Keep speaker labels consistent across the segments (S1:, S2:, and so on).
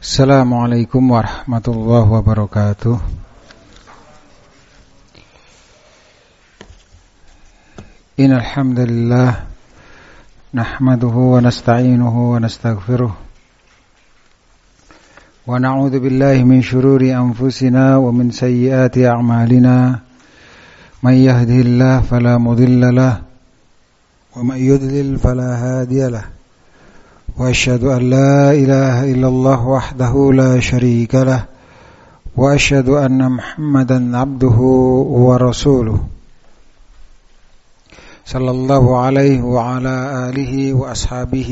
S1: Assalamualaikum warahmatullahi wabarakatuh. Innalhamdulillah Nahmaduhu wa nasta'inuhu wa nasta'gfiruh. Wa na'udhu billahi min syururi anfusina wa min sayyiyati a'malina. Man yahdihillah falamudillalah Wa man yudlil falahadiyalah وأشهد أن لا إله إلا الله وحده لا شريك له وأشهد أن محمدا عبده ورسوله. صلى الله عليه وعلى آله وأصحابه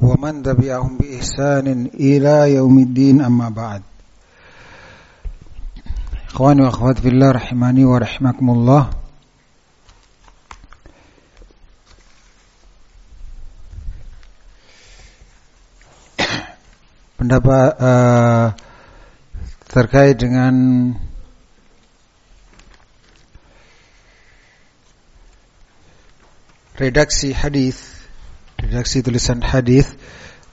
S1: ومن تبعهم بإحسان إلى يوم الدين أما بعد. إخواني وأخواتي في الله رحماني ورحمكم الله. Pendapat uh, terkait dengan redaksi hadis, redaksi tulisan hadis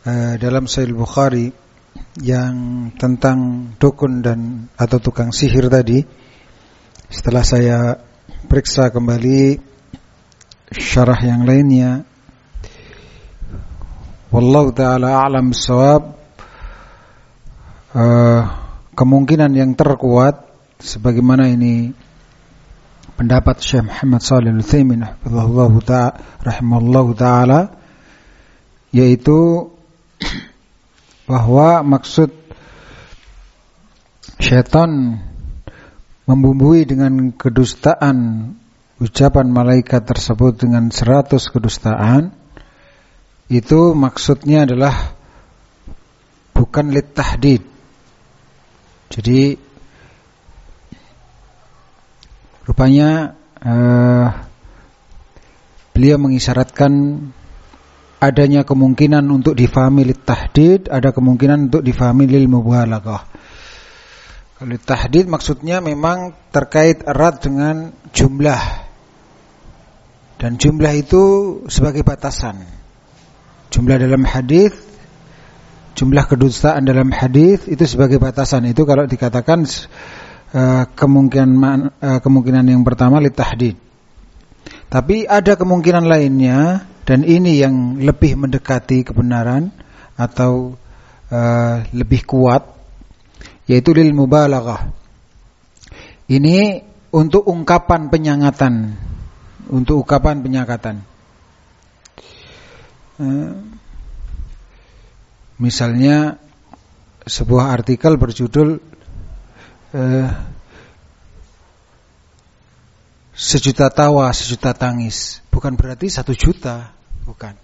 S1: uh, dalam Sahih Bukhari yang tentang dukun dan atau tukang sihir tadi. Setelah saya periksa kembali syarah yang lainnya, wallahu taala a'lam bissawab uh, kemungkinan yang terkuat sebagaimana ini pendapat Syekh Muhammad Shalih Al-Utsaimin rahimahullahu taala yaitu bahwa maksud syaitan membumbui dengan kedustaan ucapan malaikat tersebut dengan seratus kedustaan itu maksudnya adalah bukan lit tahdid jadi rupanya uh, beliau mengisyaratkan adanya kemungkinan untuk difahami tahdid, ada kemungkinan untuk difahami lil mubalaghah. Kalau tahdid maksudnya memang terkait erat dengan jumlah. Dan jumlah itu sebagai batasan. Jumlah dalam hadis jumlah kedustaan dalam hadis itu sebagai batasan itu kalau dikatakan uh, kemungkinan uh, kemungkinan yang pertama tahdid. Tapi ada kemungkinan lainnya dan ini yang lebih mendekati kebenaran atau uh, lebih kuat yaitu lil mubalaghah. Ini untuk ungkapan penyangatan, untuk ungkapan penyangatan. Misalnya sebuah artikel berjudul eh, sejuta tawa, sejuta tangis. Bukan berarti satu juta, bukan.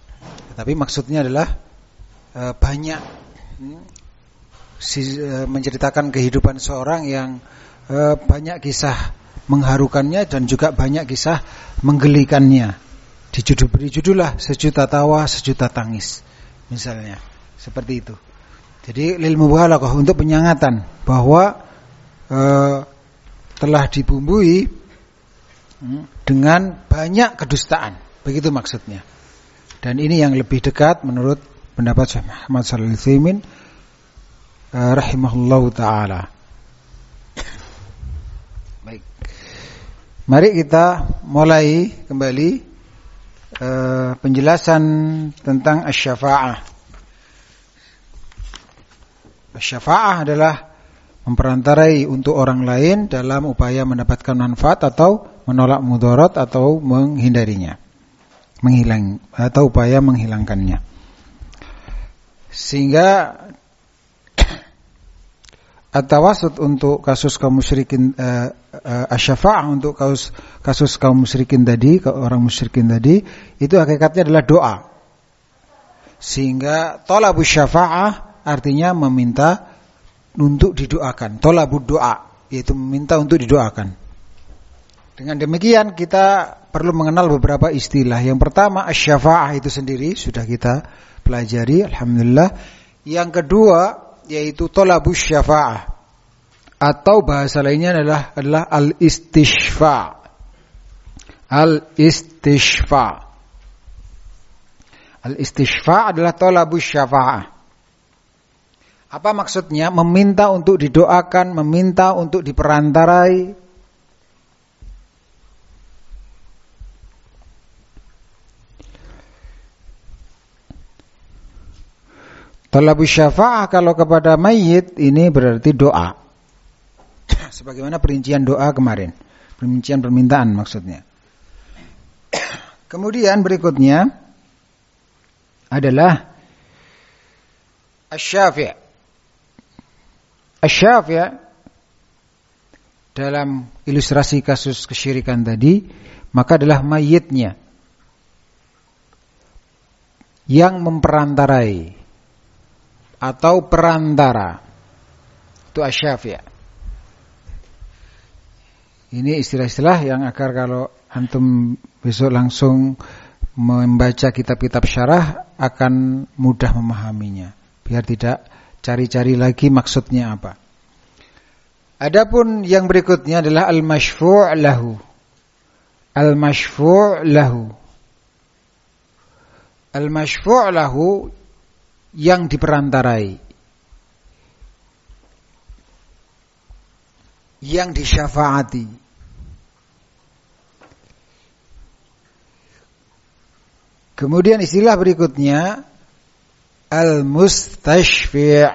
S1: Tapi maksudnya adalah eh, banyak hmm, si, eh, menceritakan kehidupan seorang yang eh, banyak kisah mengharukannya dan juga banyak kisah menggelikannya. Dijudul beri judullah sejuta tawa, sejuta tangis, misalnya. Seperti itu. Jadi lil mubalaghah untuk penyangatan bahwa e, telah dibumbui hmm, dengan banyak kedustaan. Begitu maksudnya. Dan ini yang lebih dekat menurut pendapat Syekh Muhammad alaihi wasallam e, rahimahullahu taala. Baik. Mari kita mulai kembali uh, penjelasan tentang asy-syafa'ah. Syafa'ah adalah memperantarai untuk orang lain dalam upaya mendapatkan manfaat atau menolak mudarat atau menghindarinya. Menghilang atau upaya menghilangkannya. Sehingga At-tawasud untuk kasus kaum musyrikin uh, uh, asyafa'ah untuk kasus kasus kaum musyrikin tadi, orang musyrikin tadi itu hakikatnya adalah doa. Sehingga talabus syafa'ah artinya meminta untuk didoakan. Tolabud doa yaitu meminta untuk didoakan. Dengan demikian kita perlu mengenal beberapa istilah. Yang pertama asy-syafa'ah itu sendiri sudah kita pelajari alhamdulillah. Yang kedua yaitu tolabus syafa'ah atau bahasa lainnya adalah adalah al-istishfa. Al-istishfa. Al-istishfa adalah tolabus syafa'ah Apa maksudnya? Meminta untuk didoakan, meminta untuk diperantarai. Talabus syafa'ah kalau kepada mayit ini berarti doa. Sebagaimana perincian doa kemarin. Perincian permintaan maksudnya. Kemudian berikutnya adalah asy-syafi'. Asy-syafi' dalam ilustrasi kasus kesyirikan tadi maka adalah mayitnya yang memperantarai atau perantara. Itu asyafi'. Ini istilah-istilah yang agar kalau antum besok langsung membaca kitab-kitab syarah akan mudah memahaminya. Biar tidak cari-cari lagi maksudnya apa. Adapun yang berikutnya adalah al-masyfu' lahu. Al-masyfu' lahu. Al-masyfu' lahu yang diperantarai yang disyafaati kemudian istilah berikutnya al-mustashfi'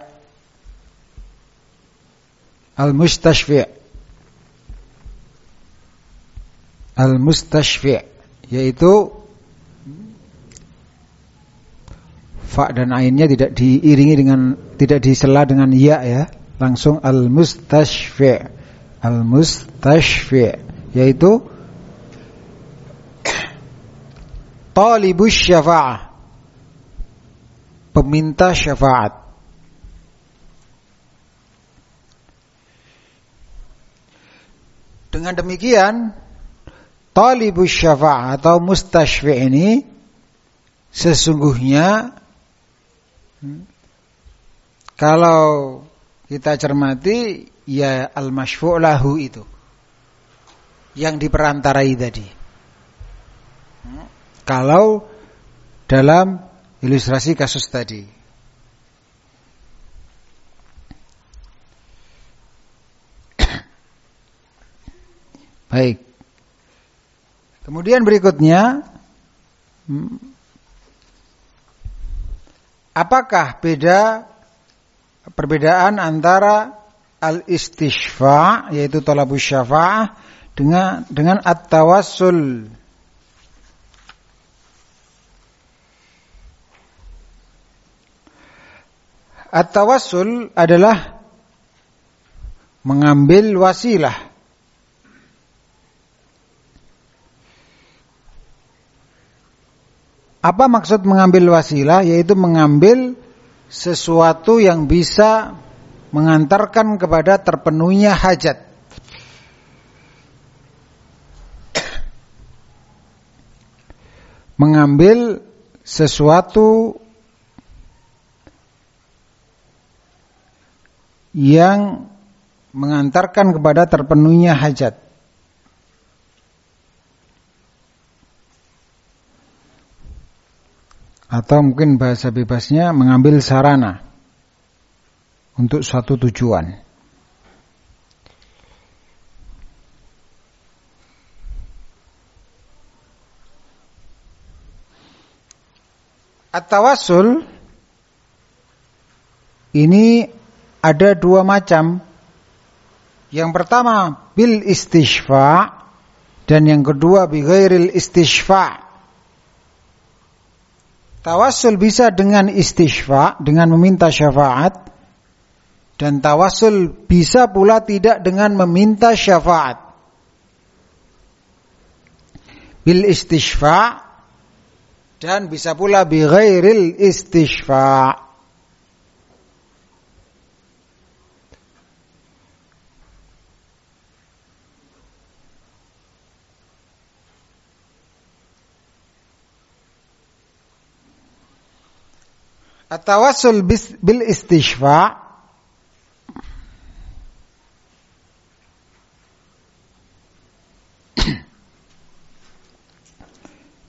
S1: al-mustashfi' al-mustashfi' yaitu fa dan ainnya tidak diiringi dengan tidak disela dengan ya ya. Langsung al mustashfi al mustashfi yaitu talibus syafa'ah peminta syafaat dengan demikian talibus syafa'ah atau mustashfi ini sesungguhnya kalau kita cermati ya al-masyfu' lahu itu yang diperantarai tadi. Kalau dalam ilustrasi kasus tadi. Baik. Kemudian berikutnya Apakah beda perbedaan antara al-istishfa yaitu talabus syafa'ah dengan dengan at-tawassul? At-tawassul adalah mengambil wasilah Apa maksud mengambil wasilah? Yaitu mengambil sesuatu yang bisa mengantarkan kepada terpenuhnya hajat. Mengambil sesuatu yang mengantarkan kepada terpenuhnya hajat. atau mungkin bahasa bebasnya mengambil sarana untuk suatu tujuan. At-tawassul ini ada dua macam. Yang pertama bil istishfa dan yang kedua bi ghairil istishfa. Tawassul bisa dengan istishfa, dengan meminta syafaat. Dan tawassul bisa pula tidak dengan meminta syafaat. Bil istishfa dan bisa pula bi ghairil istishfa. At-tawassul bil istishfa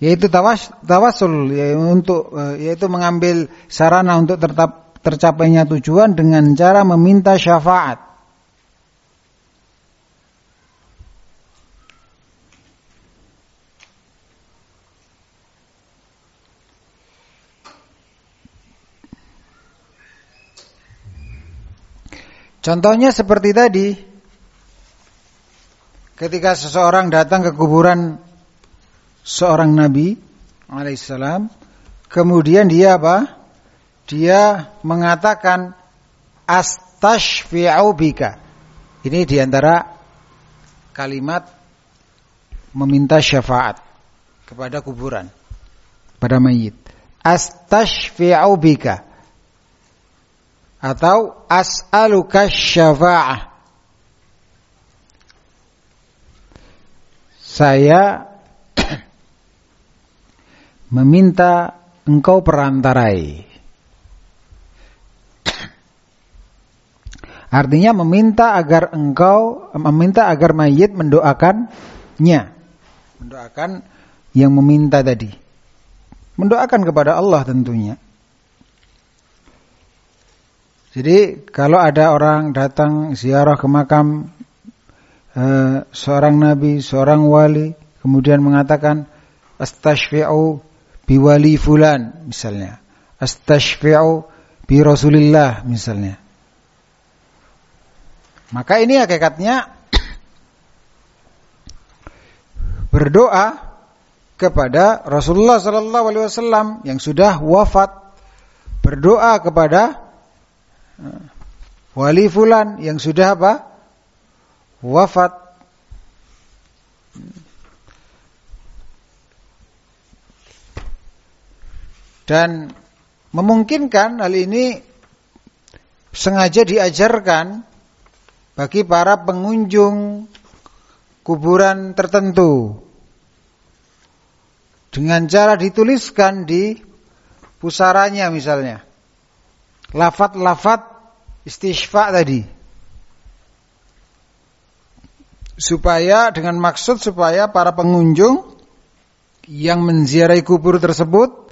S1: yaitu tawas tawasul ya, untuk eh, yaitu mengambil sarana untuk tetap tercapainya tujuan dengan cara meminta syafaat. Contohnya seperti tadi, ketika seseorang datang ke kuburan seorang nabi alaihissalam, kemudian dia apa? Dia mengatakan astashfi'u bika. Ini di antara kalimat meminta syafaat kepada kuburan, pada mayit. Astashfi'u bika atau as'aluka syafa'ah. Saya meminta engkau perantarai. Artinya meminta agar engkau meminta agar mayit mendoakannya. Mendoakan yang meminta tadi. Mendoakan kepada Allah tentunya. Jadi kalau ada orang datang ziarah ke makam uh, seorang nabi, seorang wali, kemudian mengatakan astashfi'u biwali fulan misalnya, astashfi'u bi Rasulillah misalnya. Maka ini hakikatnya berdoa kepada Rasulullah sallallahu alaihi wasallam yang sudah wafat, berdoa kepada Wali fulan yang sudah apa? Wafat. Dan memungkinkan hal ini sengaja diajarkan bagi para pengunjung kuburan tertentu dengan cara dituliskan di pusaranya misalnya lafat-lafat istishfa tadi. Supaya dengan maksud supaya para pengunjung yang menziarahi kubur tersebut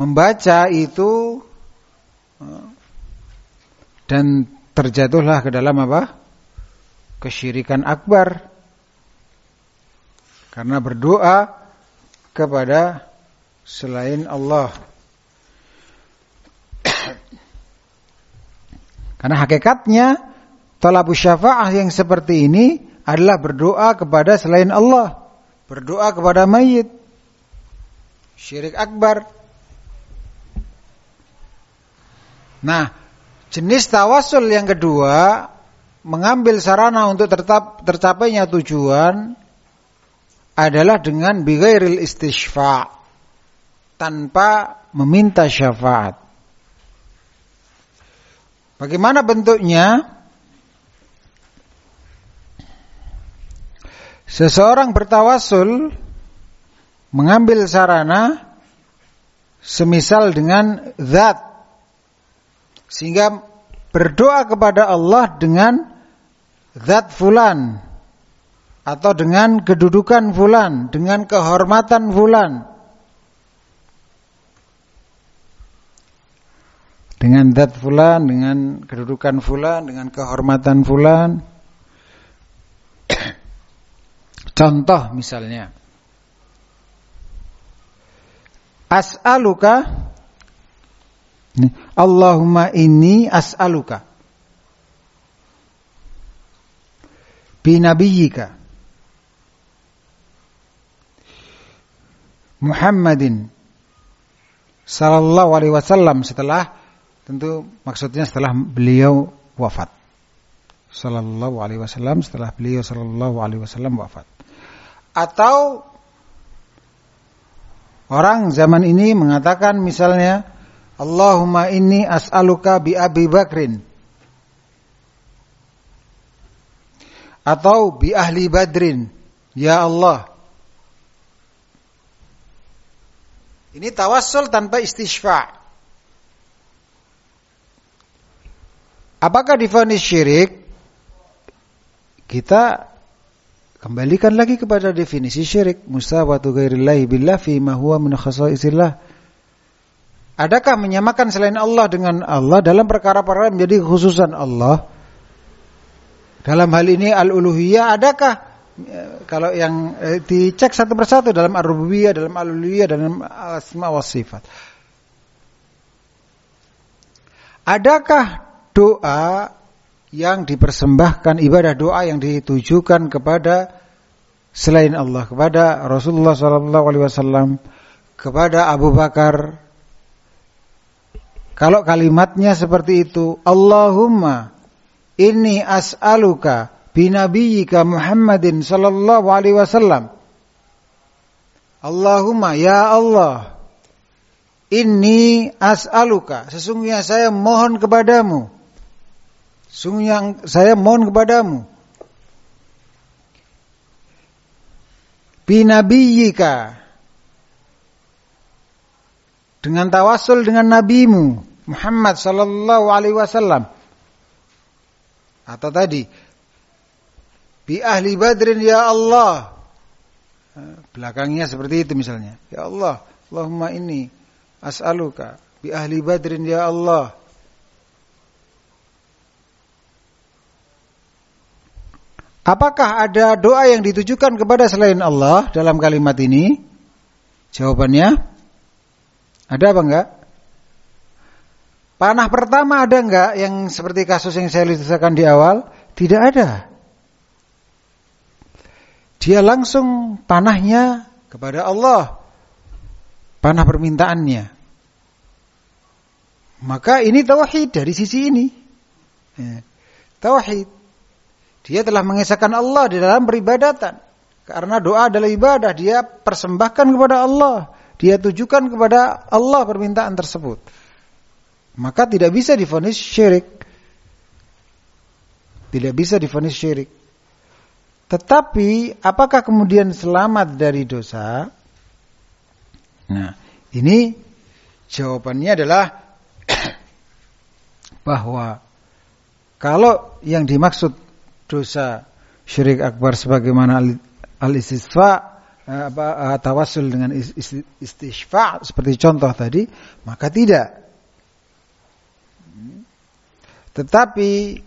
S1: membaca itu dan terjatuhlah ke dalam apa? kesyirikan akbar. Karena berdoa kepada selain Allah. Karena hakikatnya talabus syafa'ah yang seperti ini adalah berdoa kepada selain Allah, berdoa kepada mayit. Syirik akbar. Nah, jenis tawasul yang kedua mengambil sarana untuk tetap tercapainya tujuan adalah dengan bighairil istishfa tanpa meminta syafaat. Bagaimana bentuknya? Seseorang bertawasul mengambil sarana semisal dengan zat sehingga berdoa kepada Allah dengan zat fulan atau dengan kedudukan fulan, dengan kehormatan fulan. Dengan dat fulan, dengan kedudukan fulan, dengan kehormatan fulan. Contoh misalnya. As'aluka Allahumma inni as'aluka binabiyyika Muhammadin sallallahu alaihi wasallam setelah Tentu maksudnya setelah beliau wafat. Sallallahu alaihi wasallam setelah beliau sallallahu alaihi wasallam wafat. Atau orang zaman ini mengatakan misalnya Allahumma inni as'aluka bi Abi Bakrin atau bi ahli Badrin ya Allah Ini tawassul tanpa istisfa. Apakah difonis syirik? Kita kembalikan lagi kepada definisi syirik. Musawatu ghairillahi billah fi ma huwa min khasaisillah. Adakah menyamakan selain Allah dengan Allah dalam perkara-perkara menjadi khususan Allah? Dalam hal ini al-uluhiyah adakah eh, kalau yang eh, dicek satu persatu dalam ar-rububiyah, dalam al-uluhiyah, dalam asma wa sifat. Adakah doa yang dipersembahkan ibadah doa yang ditujukan kepada selain Allah kepada Rasulullah sallallahu alaihi wasallam kepada Abu Bakar. Kalau kalimatnya seperti itu Allahumma inni as'aluka binabiyyika Muhammadin sallallahu alaihi wasallam. Allahumma ya Allah inni as'aluka. Sesungguhnya saya mohon kepadamu Sungguhnya saya mohon kepadamu. Binabiyika. Dengan tawasul dengan nabimu. Muhammad sallallahu alaihi wasallam. Atau tadi. Bi ahli badrin ya Allah. Belakangnya seperti itu misalnya. Ya Allah. Allahumma inni as'aluka. Bi ahli badrin ya Allah. Apakah ada doa yang ditujukan kepada selain Allah dalam kalimat ini? Jawabannya ada apa enggak? Panah pertama ada enggak yang seperti kasus yang saya ceritakan di awal? Tidak ada. Dia langsung panahnya kepada Allah. Panah permintaannya. Maka ini tauhid dari sisi ini. Ya. Tauhid. Dia telah mengesahkan Allah di dalam peribadatan. Karena doa adalah ibadah, dia persembahkan kepada Allah. Dia tujukan kepada Allah permintaan tersebut. Maka tidak bisa difonis syirik. Tidak bisa difonis syirik. Tetapi apakah kemudian selamat dari dosa? Nah, ini jawabannya adalah bahwa kalau yang dimaksud dosa syirik akbar sebagaimana al-istisfa eh, apa eh, tawasul dengan istisfa seperti contoh tadi maka tidak. Tetapi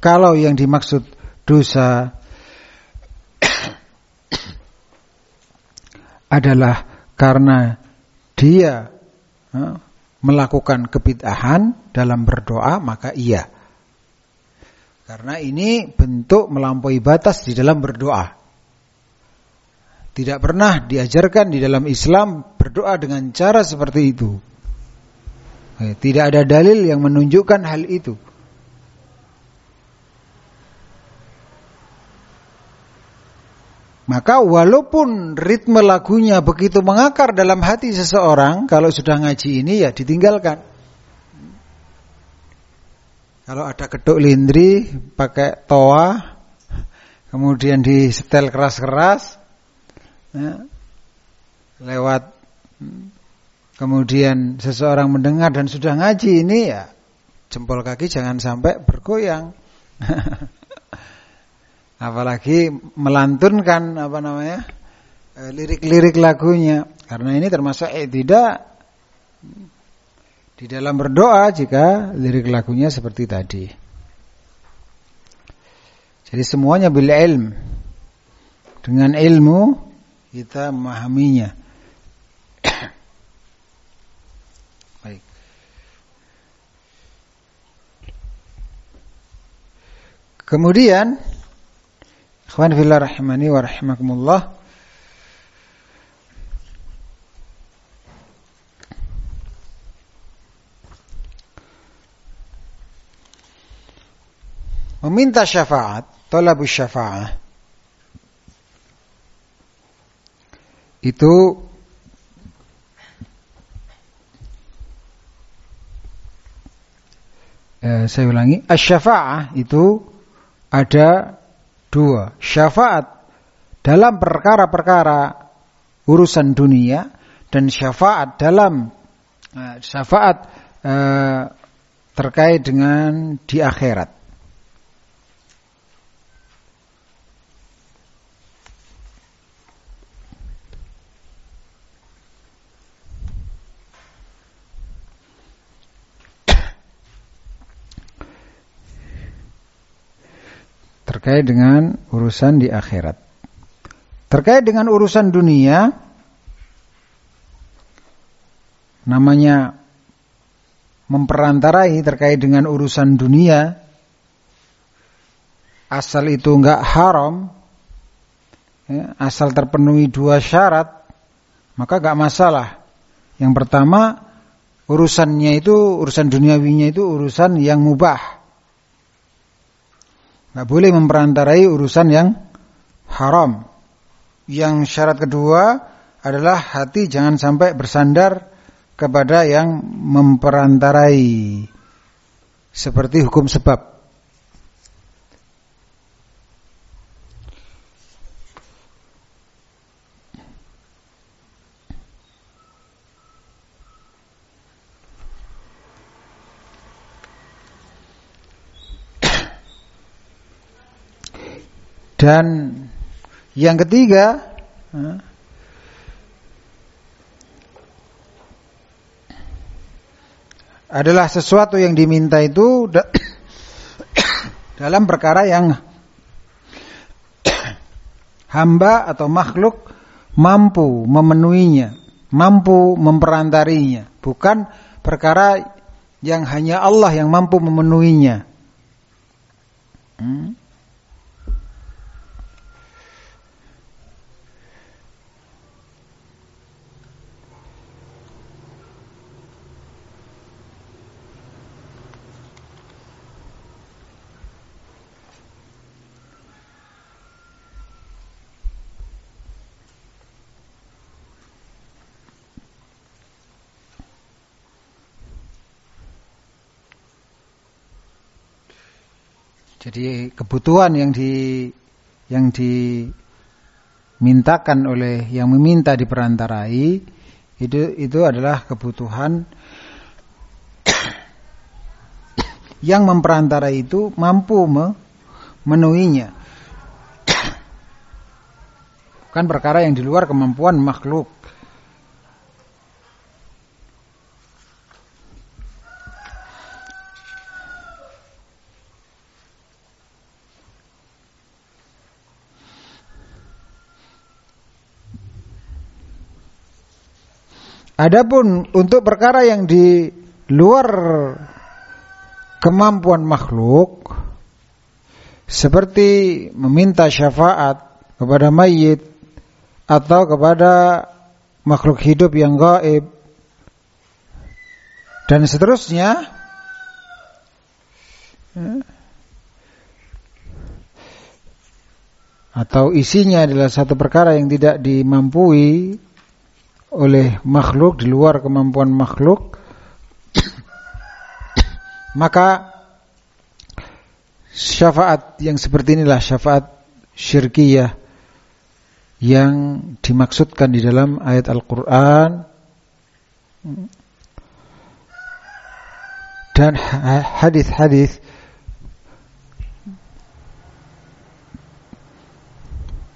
S1: kalau yang dimaksud dosa adalah karena dia eh, melakukan kebid'ahan dalam berdoa maka iya karena ini bentuk melampaui batas di dalam berdoa. Tidak pernah diajarkan di dalam Islam berdoa dengan cara seperti itu. Eh, tidak ada dalil yang menunjukkan hal itu. Maka walaupun ritme lagunya begitu mengakar dalam hati seseorang, kalau sudah ngaji ini ya ditinggalkan. Kalau ada keduk lindri pakai toa, kemudian di setel keras-keras, ya, lewat kemudian seseorang mendengar dan sudah ngaji ini ya jempol kaki jangan sampai bergoyang. Apalagi melantunkan apa namanya eh, lirik-lirik lagunya karena ini termasuk eh, tidak di dalam berdoa jika lirik lagunya seperti tadi. Jadi semuanya bil ilm. Dengan ilmu kita memahaminya. Baik. Kemudian ikhwan rahimani wa rahimakumullah meminta syafaat, tolabus syafaat itu eh, saya ulangi, asy-syafa'ah itu ada dua. Syafaat dalam perkara-perkara urusan dunia dan syafaat dalam eh, syafaat eh, terkait dengan di akhirat. Terkait dengan urusan di akhirat. Terkait dengan urusan dunia, namanya memperantarai terkait dengan urusan dunia, asal itu enggak haram, ya, asal terpenuhi dua syarat, maka enggak masalah. Yang pertama, urusannya itu, urusan duniawinya itu urusan yang mubah. Enggak boleh memperantarai urusan yang haram. Yang syarat kedua adalah hati jangan sampai bersandar kepada yang memperantarai seperti hukum sebab. Dan yang ketiga, adalah sesuatu yang diminta itu dalam perkara yang hamba atau makhluk mampu memenuhinya, mampu memperantarinya, bukan perkara yang hanya Allah yang mampu memenuhinya. Hmm? Jadi kebutuhan yang di yang dimintakan oleh yang meminta diperantarai itu itu adalah kebutuhan yang memperantarai itu mampu memenuhinya. Bukan perkara yang di luar kemampuan makhluk. Adapun untuk perkara yang di luar kemampuan makhluk seperti meminta syafaat kepada mayit atau kepada makhluk hidup yang gaib dan seterusnya atau isinya adalah satu perkara yang tidak dimampui oleh makhluk di luar kemampuan makhluk maka syafaat yang seperti inilah syafaat syirkiyah yang dimaksudkan di dalam ayat Al-Qur'an. Dan hadis-hadis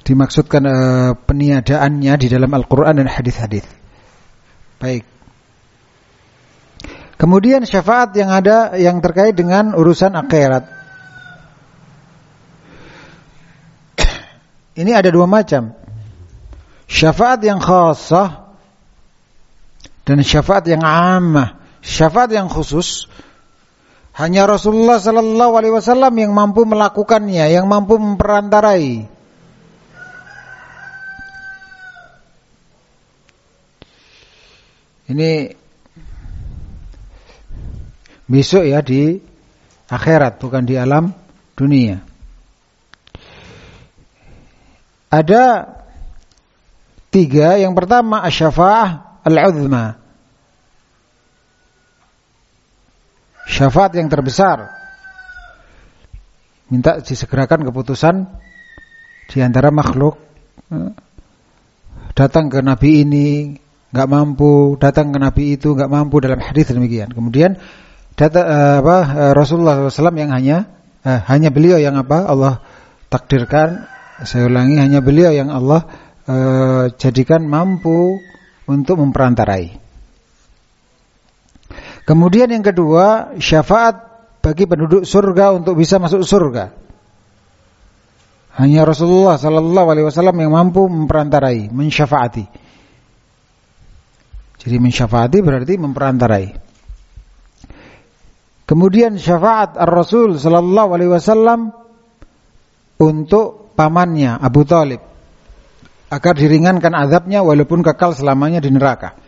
S1: dimaksudkan uh, peniadaannya di dalam Al-Quran dan hadis-hadis. Baik. Kemudian syafaat yang ada yang terkait dengan urusan akhirat. Ini ada dua macam. Syafaat yang khasah dan syafaat yang ammah. Syafaat yang khusus hanya Rasulullah sallallahu alaihi wasallam yang mampu melakukannya, yang mampu memperantarai. Ini besok ya di akhirat bukan di alam dunia. Ada tiga. Yang pertama asyafa'ah al-uzma. Syafaat yang terbesar. Minta disegerakan keputusan di antara makhluk. Datang ke Nabi ini, nggak mampu datang ke Nabi itu nggak mampu dalam hadis demikian. Kemudian data uh, apa uh, Rasulullah SAW yang hanya uh, hanya beliau yang apa Allah takdirkan saya ulangi hanya beliau yang Allah uh, jadikan mampu untuk memperantarai. Kemudian yang kedua syafaat bagi penduduk surga untuk bisa masuk surga. Hanya Rasulullah sallallahu alaihi wasallam yang mampu memperantarai, mensyafaati. Jadi mensyafaati berarti memperantarai. Kemudian syafaat Ar-Rasul sallallahu alaihi wasallam untuk pamannya Abu Talib agar diringankan azabnya walaupun kekal selamanya di neraka.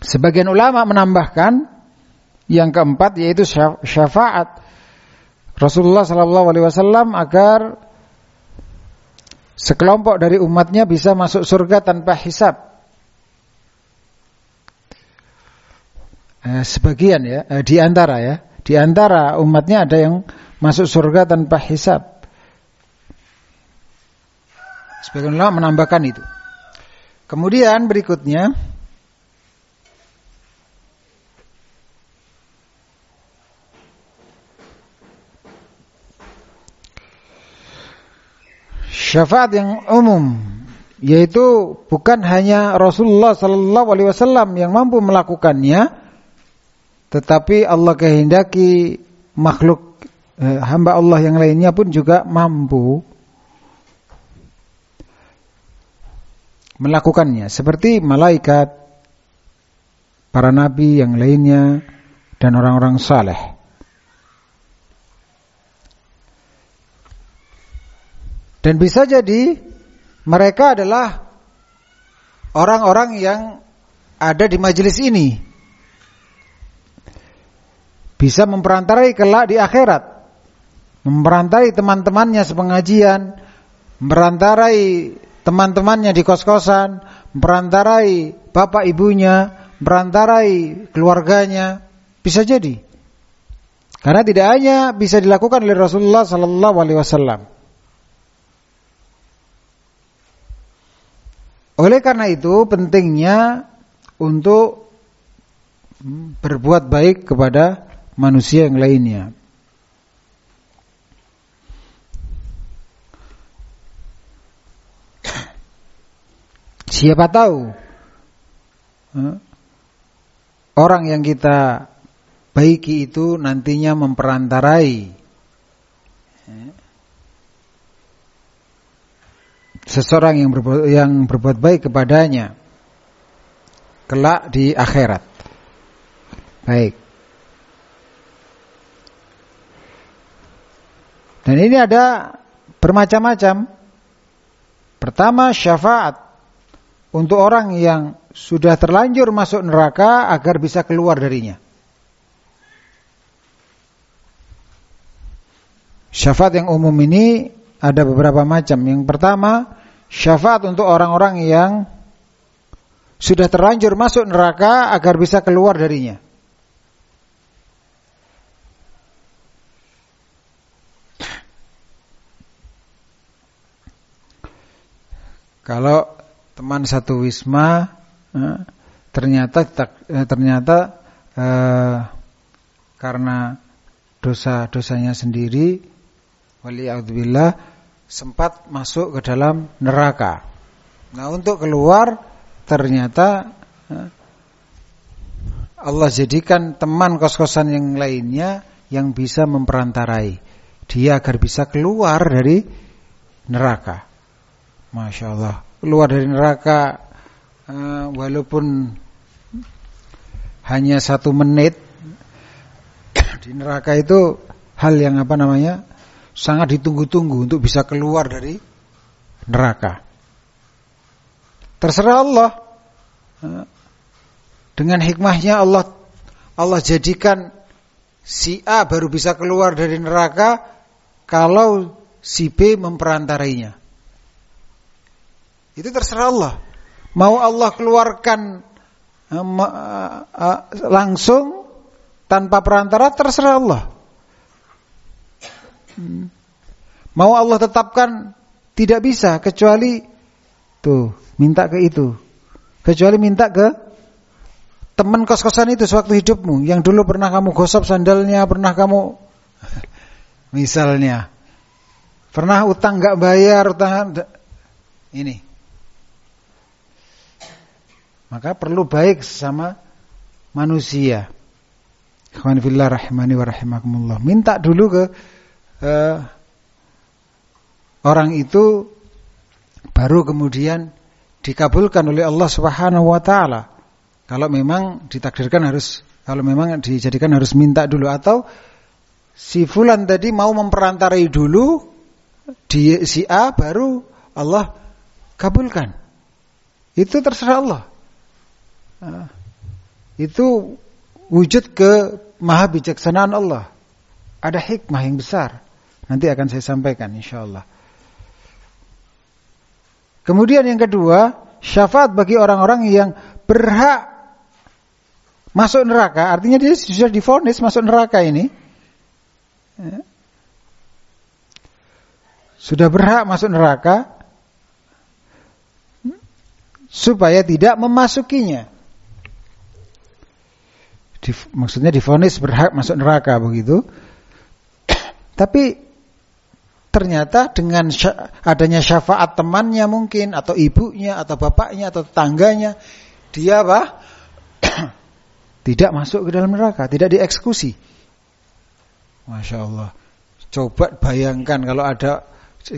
S1: Sebagian ulama menambahkan yang keempat yaitu syafaat Rasulullah Sallallahu Alaihi Wasallam agar sekelompok dari umatnya bisa masuk surga tanpa hisab. Eh, sebagian ya, eh, di antara ya, di antara umatnya ada yang masuk surga tanpa hisab. Sebagian ulama menambahkan itu. Kemudian berikutnya syafaat yang umum yaitu bukan hanya Rasulullah sallallahu alaihi wasallam yang mampu melakukannya tetapi Allah kehendaki makhluk eh, hamba Allah yang lainnya pun juga mampu melakukannya. Seperti malaikat para nabi yang lainnya dan orang-orang saleh Dan bisa jadi mereka adalah orang-orang yang ada di majelis ini. Bisa memperantarai kelak di akhirat. Memperantarai teman-temannya sepengajian, memperantarai teman-temannya di kos-kosan, memperantarai bapak ibunya, memperantarai keluarganya. Bisa jadi. Karena tidak hanya bisa dilakukan oleh Rasulullah sallallahu alaihi wasallam. Oleh karena itu pentingnya untuk berbuat baik kepada manusia yang lainnya. Siapa tahu orang yang kita baiki itu nantinya memperantarai seseorang yang berbuat, yang berbuat baik kepadanya kelak di akhirat. Baik. Dan ini ada bermacam-macam. Pertama syafaat untuk orang yang sudah terlanjur masuk neraka agar bisa keluar darinya. Syafaat yang umum ini ada beberapa macam. Yang pertama, syafaat untuk orang-orang yang sudah terlanjur masuk neraka agar bisa keluar darinya. Kalau teman satu wisma eh, ternyata eh, ternyata eh, karena dosa-dosanya sendiri waliyaudzubillah sempat masuk ke dalam neraka. Nah, untuk keluar ternyata eh, Allah jadikan teman kos-kosan yang lainnya yang bisa memperantarai dia agar bisa keluar dari neraka. Masya Allah, keluar dari neraka eh, walaupun hanya satu menit di neraka itu hal yang apa namanya sangat ditunggu-tunggu untuk bisa keluar dari neraka. Terserah Allah. Dengan hikmahnya Allah Allah jadikan si A baru bisa keluar dari neraka kalau si B memperantarainya. Itu terserah Allah. Mau Allah keluarkan eh, eh, langsung tanpa perantara terserah Allah. Hmm. Mau Allah tetapkan tidak bisa kecuali tuh minta ke itu. Kecuali minta ke teman kos-kosan itu sewaktu hidupmu yang dulu pernah kamu gosok sandalnya, pernah kamu misalnya pernah utang nggak bayar, utang ini. Maka perlu baik sama manusia. Ikhwan fillah rahimani wa. Minta dulu ke eh, orang itu baru kemudian dikabulkan oleh Allah Subhanahu wa taala. Kalau memang ditakdirkan harus kalau memang dijadikan harus minta dulu atau si fulan tadi mau memperantarai dulu di si A baru Allah kabulkan. Itu terserah Allah. Nah, itu wujud ke maha bijaksanaan Allah. Ada hikmah yang besar. Nanti akan saya sampaikan insyaallah. Kemudian yang kedua, syafaat bagi orang-orang yang berhak masuk neraka, artinya dia sudah difonis masuk neraka ini. Ya. Sudah berhak masuk neraka supaya tidak memasukinya. Maksudnya difonis berhak masuk neraka begitu. Tapi ternyata dengan adanya syafaat temannya mungkin atau ibunya atau bapaknya atau tetangganya dia apa? tidak masuk ke dalam neraka, tidak dieksekusi. Masya Allah. Coba bayangkan kalau ada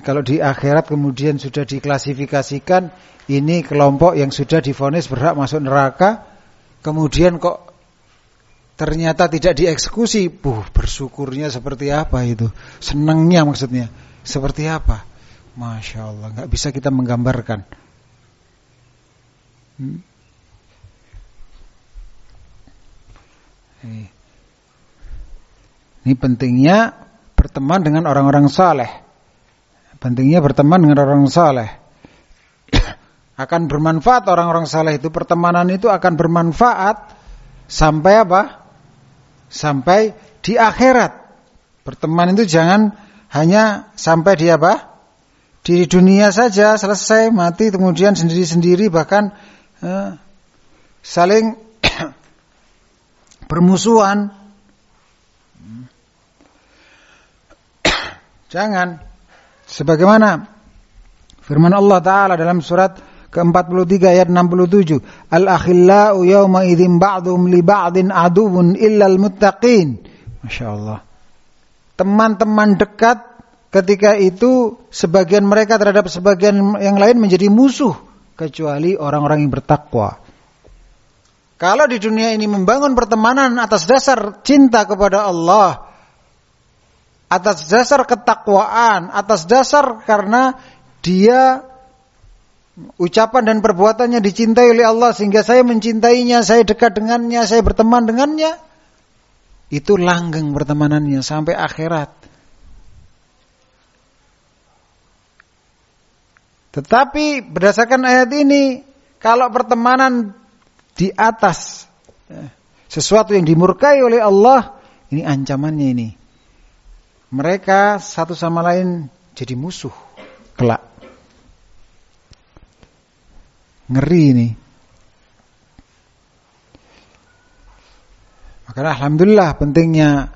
S1: kalau di akhirat kemudian sudah diklasifikasikan ini kelompok yang sudah difonis berhak masuk neraka, kemudian kok ternyata tidak dieksekusi, buh bersyukurnya seperti apa itu? Senangnya maksudnya seperti apa? Masya Allah, nggak bisa kita menggambarkan. Hmm? Ini pentingnya berteman dengan orang-orang saleh. Pentingnya berteman dengan orang saleh. akan bermanfaat orang-orang saleh itu pertemanan itu akan bermanfaat sampai apa? Sampai di akhirat. Berteman itu jangan hanya sampai di apa? Di dunia saja selesai mati kemudian sendiri-sendiri bahkan eh, saling bermusuhan. Jangan. Sebagaimana firman Allah Ta'ala dalam surat ke-43 ayat 67. Al-akhillau yawma idzin ba'dhum li ba'din aduwwun illa al-muttaqin. Masya Allah. Teman-teman dekat ketika itu sebagian mereka terhadap sebagian yang lain menjadi musuh kecuali orang-orang yang bertakwa. Kalau di dunia ini membangun pertemanan atas dasar cinta kepada Allah, atas dasar ketakwaan, atas dasar karena dia ucapan dan perbuatannya dicintai oleh Allah sehingga saya mencintainya, saya dekat dengannya, saya berteman dengannya, itu langgeng pertemanannya sampai akhirat. Tetapi berdasarkan ayat ini, kalau pertemanan di atas ya, sesuatu yang dimurkai oleh Allah, ini ancamannya ini. Mereka satu sama lain jadi musuh kelak. Ngeri ini. Maka alhamdulillah pentingnya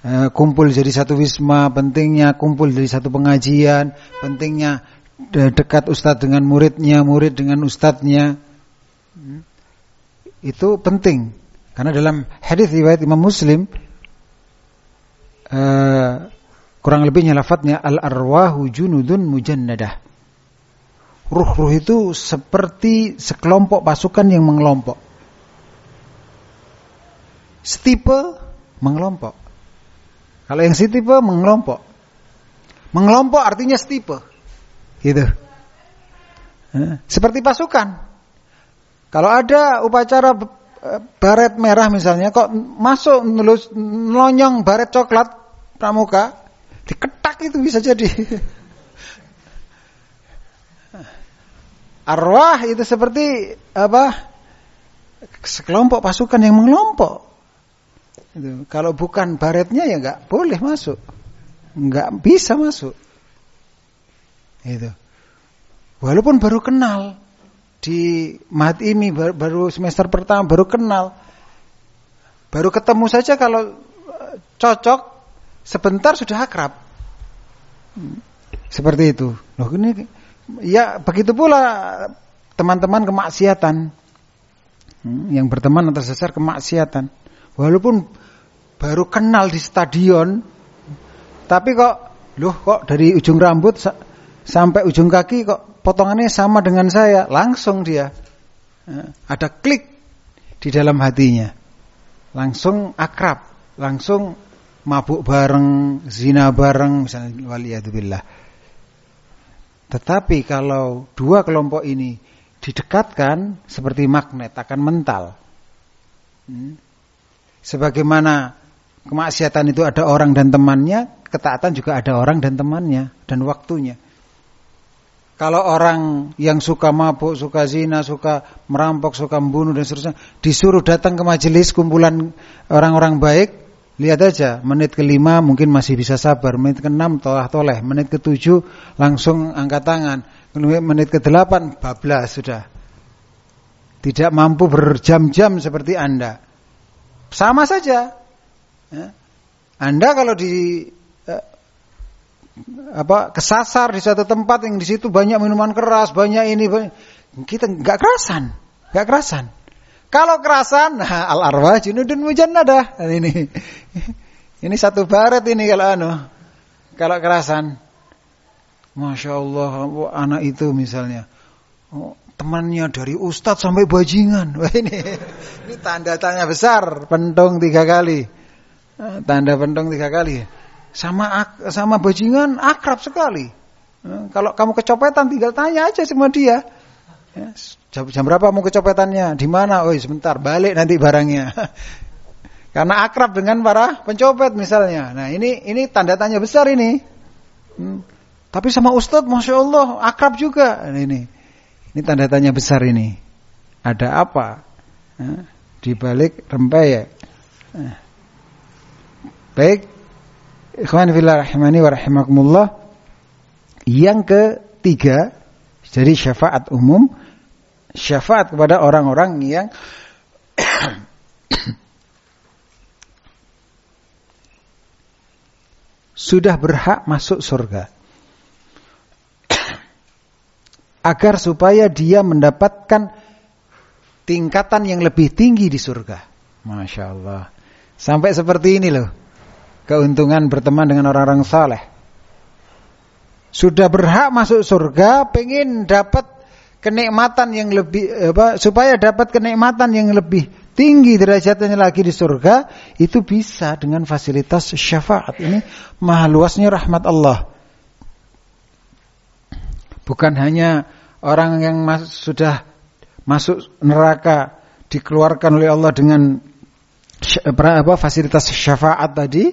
S1: eh, kumpul jadi satu wisma, pentingnya kumpul jadi satu pengajian, pentingnya dekat ustadz dengan muridnya, murid dengan ustadznya. Hmm itu penting karena dalam hadis riwayat Imam Muslim uh, kurang lebihnya lafadznya al arwahu junudun mujannadah ruh-ruh itu seperti sekelompok pasukan yang mengelompok. Setipe mengelompok. Kalau yang setipe mengelompok. Mengelompok artinya setipe. Gitu. Seperti pasukan. Kalau ada upacara eh, baret merah misalnya, kok masuk nulus nonyong baret coklat pramuka, diketak itu bisa jadi. Arwah itu seperti apa? Sekelompok pasukan yang mengelompok. Itu. Kalau bukan baretnya ya nggak boleh masuk, nggak bisa masuk. Itu. Walaupun baru kenal, di Mahat ini baru semester pertama baru kenal. Baru ketemu saja kalau eh, cocok sebentar sudah akrab. Seperti itu. Loh ini ya begitu pula teman-teman kemaksiatan. Hmm, yang berteman atas dasar kemaksiatan. Walaupun baru kenal di stadion Tapi kok loh kok dari ujung rambut sa sampai ujung kaki kok potongannya sama dengan saya, langsung dia eh, ada klik di dalam hatinya. Langsung akrab, langsung mabuk bareng, zina bareng misalnya waliyadzubillah. Tetapi kalau dua kelompok ini didekatkan seperti magnet akan mental. Hmm. Sebagaimana kemaksiatan itu ada orang dan temannya, ketaatan juga ada orang dan temannya dan waktunya. Kalau orang yang suka mabuk, suka zina, suka merampok, suka membunuh dan seterusnya disuruh datang ke majelis kumpulan orang-orang baik, lihat aja menit kelima mungkin masih bisa sabar, menit keenam tolah toleh, menit ketujuh langsung angkat tangan, menit ke delapan bablas sudah. Tidak mampu berjam-jam seperti anda. Sama saja. Ya. Anda kalau di apa kesasar di suatu tempat yang di situ banyak minuman keras, banyak ini, banyak, kita nggak kerasan, nggak kerasan. Kalau kerasan, nah, al arwah junudun mujannada. Nah, ini ini satu baret ini kalau anu. Kalau kerasan, masya Allah, anak itu misalnya, oh, temannya dari ustadz sampai bajingan. Wah ini ini tanda tanya besar, pentung tiga kali, tanda pentung tiga kali sama sama bajingan akrab sekali. Ya, kalau kamu kecopetan tinggal tanya aja sama dia. Jam, berapa mau kecopetannya? Di mana? Oh, sebentar, balik nanti barangnya. Karena akrab dengan para pencopet misalnya. Nah, ini ini tanda tanya besar ini. Hmm. Tapi sama Ustadz, masya Allah, akrab juga. Nah, ini ini tanda tanya besar ini. Ada apa? Di balik rempeyek. Nah. Baik, Ikhwan fillah rahimani wa rahimakumullah. Yang ketiga, jadi syafaat umum, syafaat kepada orang-orang yang sudah berhak masuk surga. Agar supaya dia mendapatkan tingkatan yang lebih tinggi di surga. Masya Allah. Sampai seperti ini loh keuntungan berteman dengan orang-orang saleh. Sudah berhak masuk surga, pengen dapat kenikmatan yang lebih apa supaya dapat kenikmatan yang lebih tinggi derajatnya lagi di surga itu bisa dengan fasilitas syafaat. Ini maha luasnya rahmat Allah. Bukan hanya orang yang mas sudah masuk neraka dikeluarkan oleh Allah dengan apa fasilitas syafaat tadi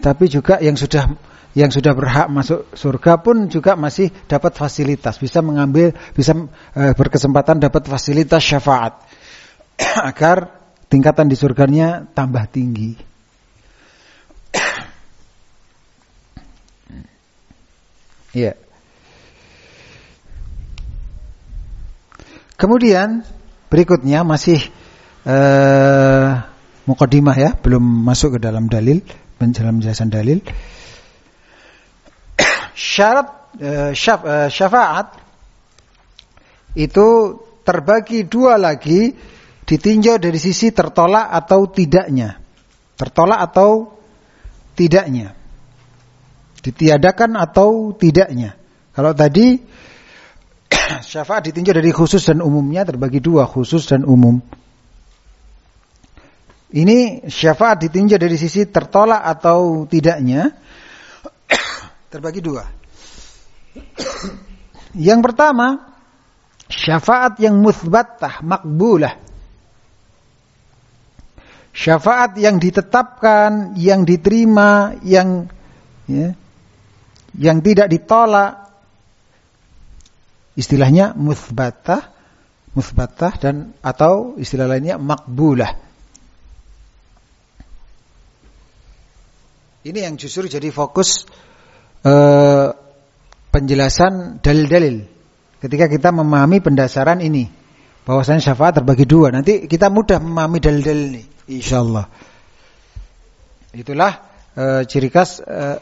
S1: tapi juga yang sudah yang sudah berhak masuk surga pun juga masih dapat fasilitas, bisa mengambil, bisa e, berkesempatan dapat fasilitas syafaat agar tingkatan di surganya tambah tinggi. Iya. Kemudian berikutnya masih uh, mukadimah ya, belum masuk ke dalam dalil penjelasan dalil. Syarat syaf, uh, syafaat itu terbagi dua lagi ditinjau dari sisi tertolak atau tidaknya. Tertolak atau tidaknya. Ditiadakan atau tidaknya. Kalau tadi syafaat ditinjau dari khusus dan umumnya terbagi dua, khusus dan umum. Ini syafaat ditinjau dari sisi tertolak atau tidaknya terbagi dua. Yang pertama, syafaat yang musbatah, makbulah. Syafaat yang ditetapkan, yang diterima, yang ya, yang tidak ditolak. Istilahnya musbatah, musbatah dan atau istilah lainnya makbulah. Ini yang justru jadi fokus uh, penjelasan dalil-dalil. Ketika kita memahami pendasaran ini, bahwasanya syafaat terbagi dua. Nanti kita mudah memahami dalil-dalil ini, insyaallah. Itulah uh, ciri khas uh,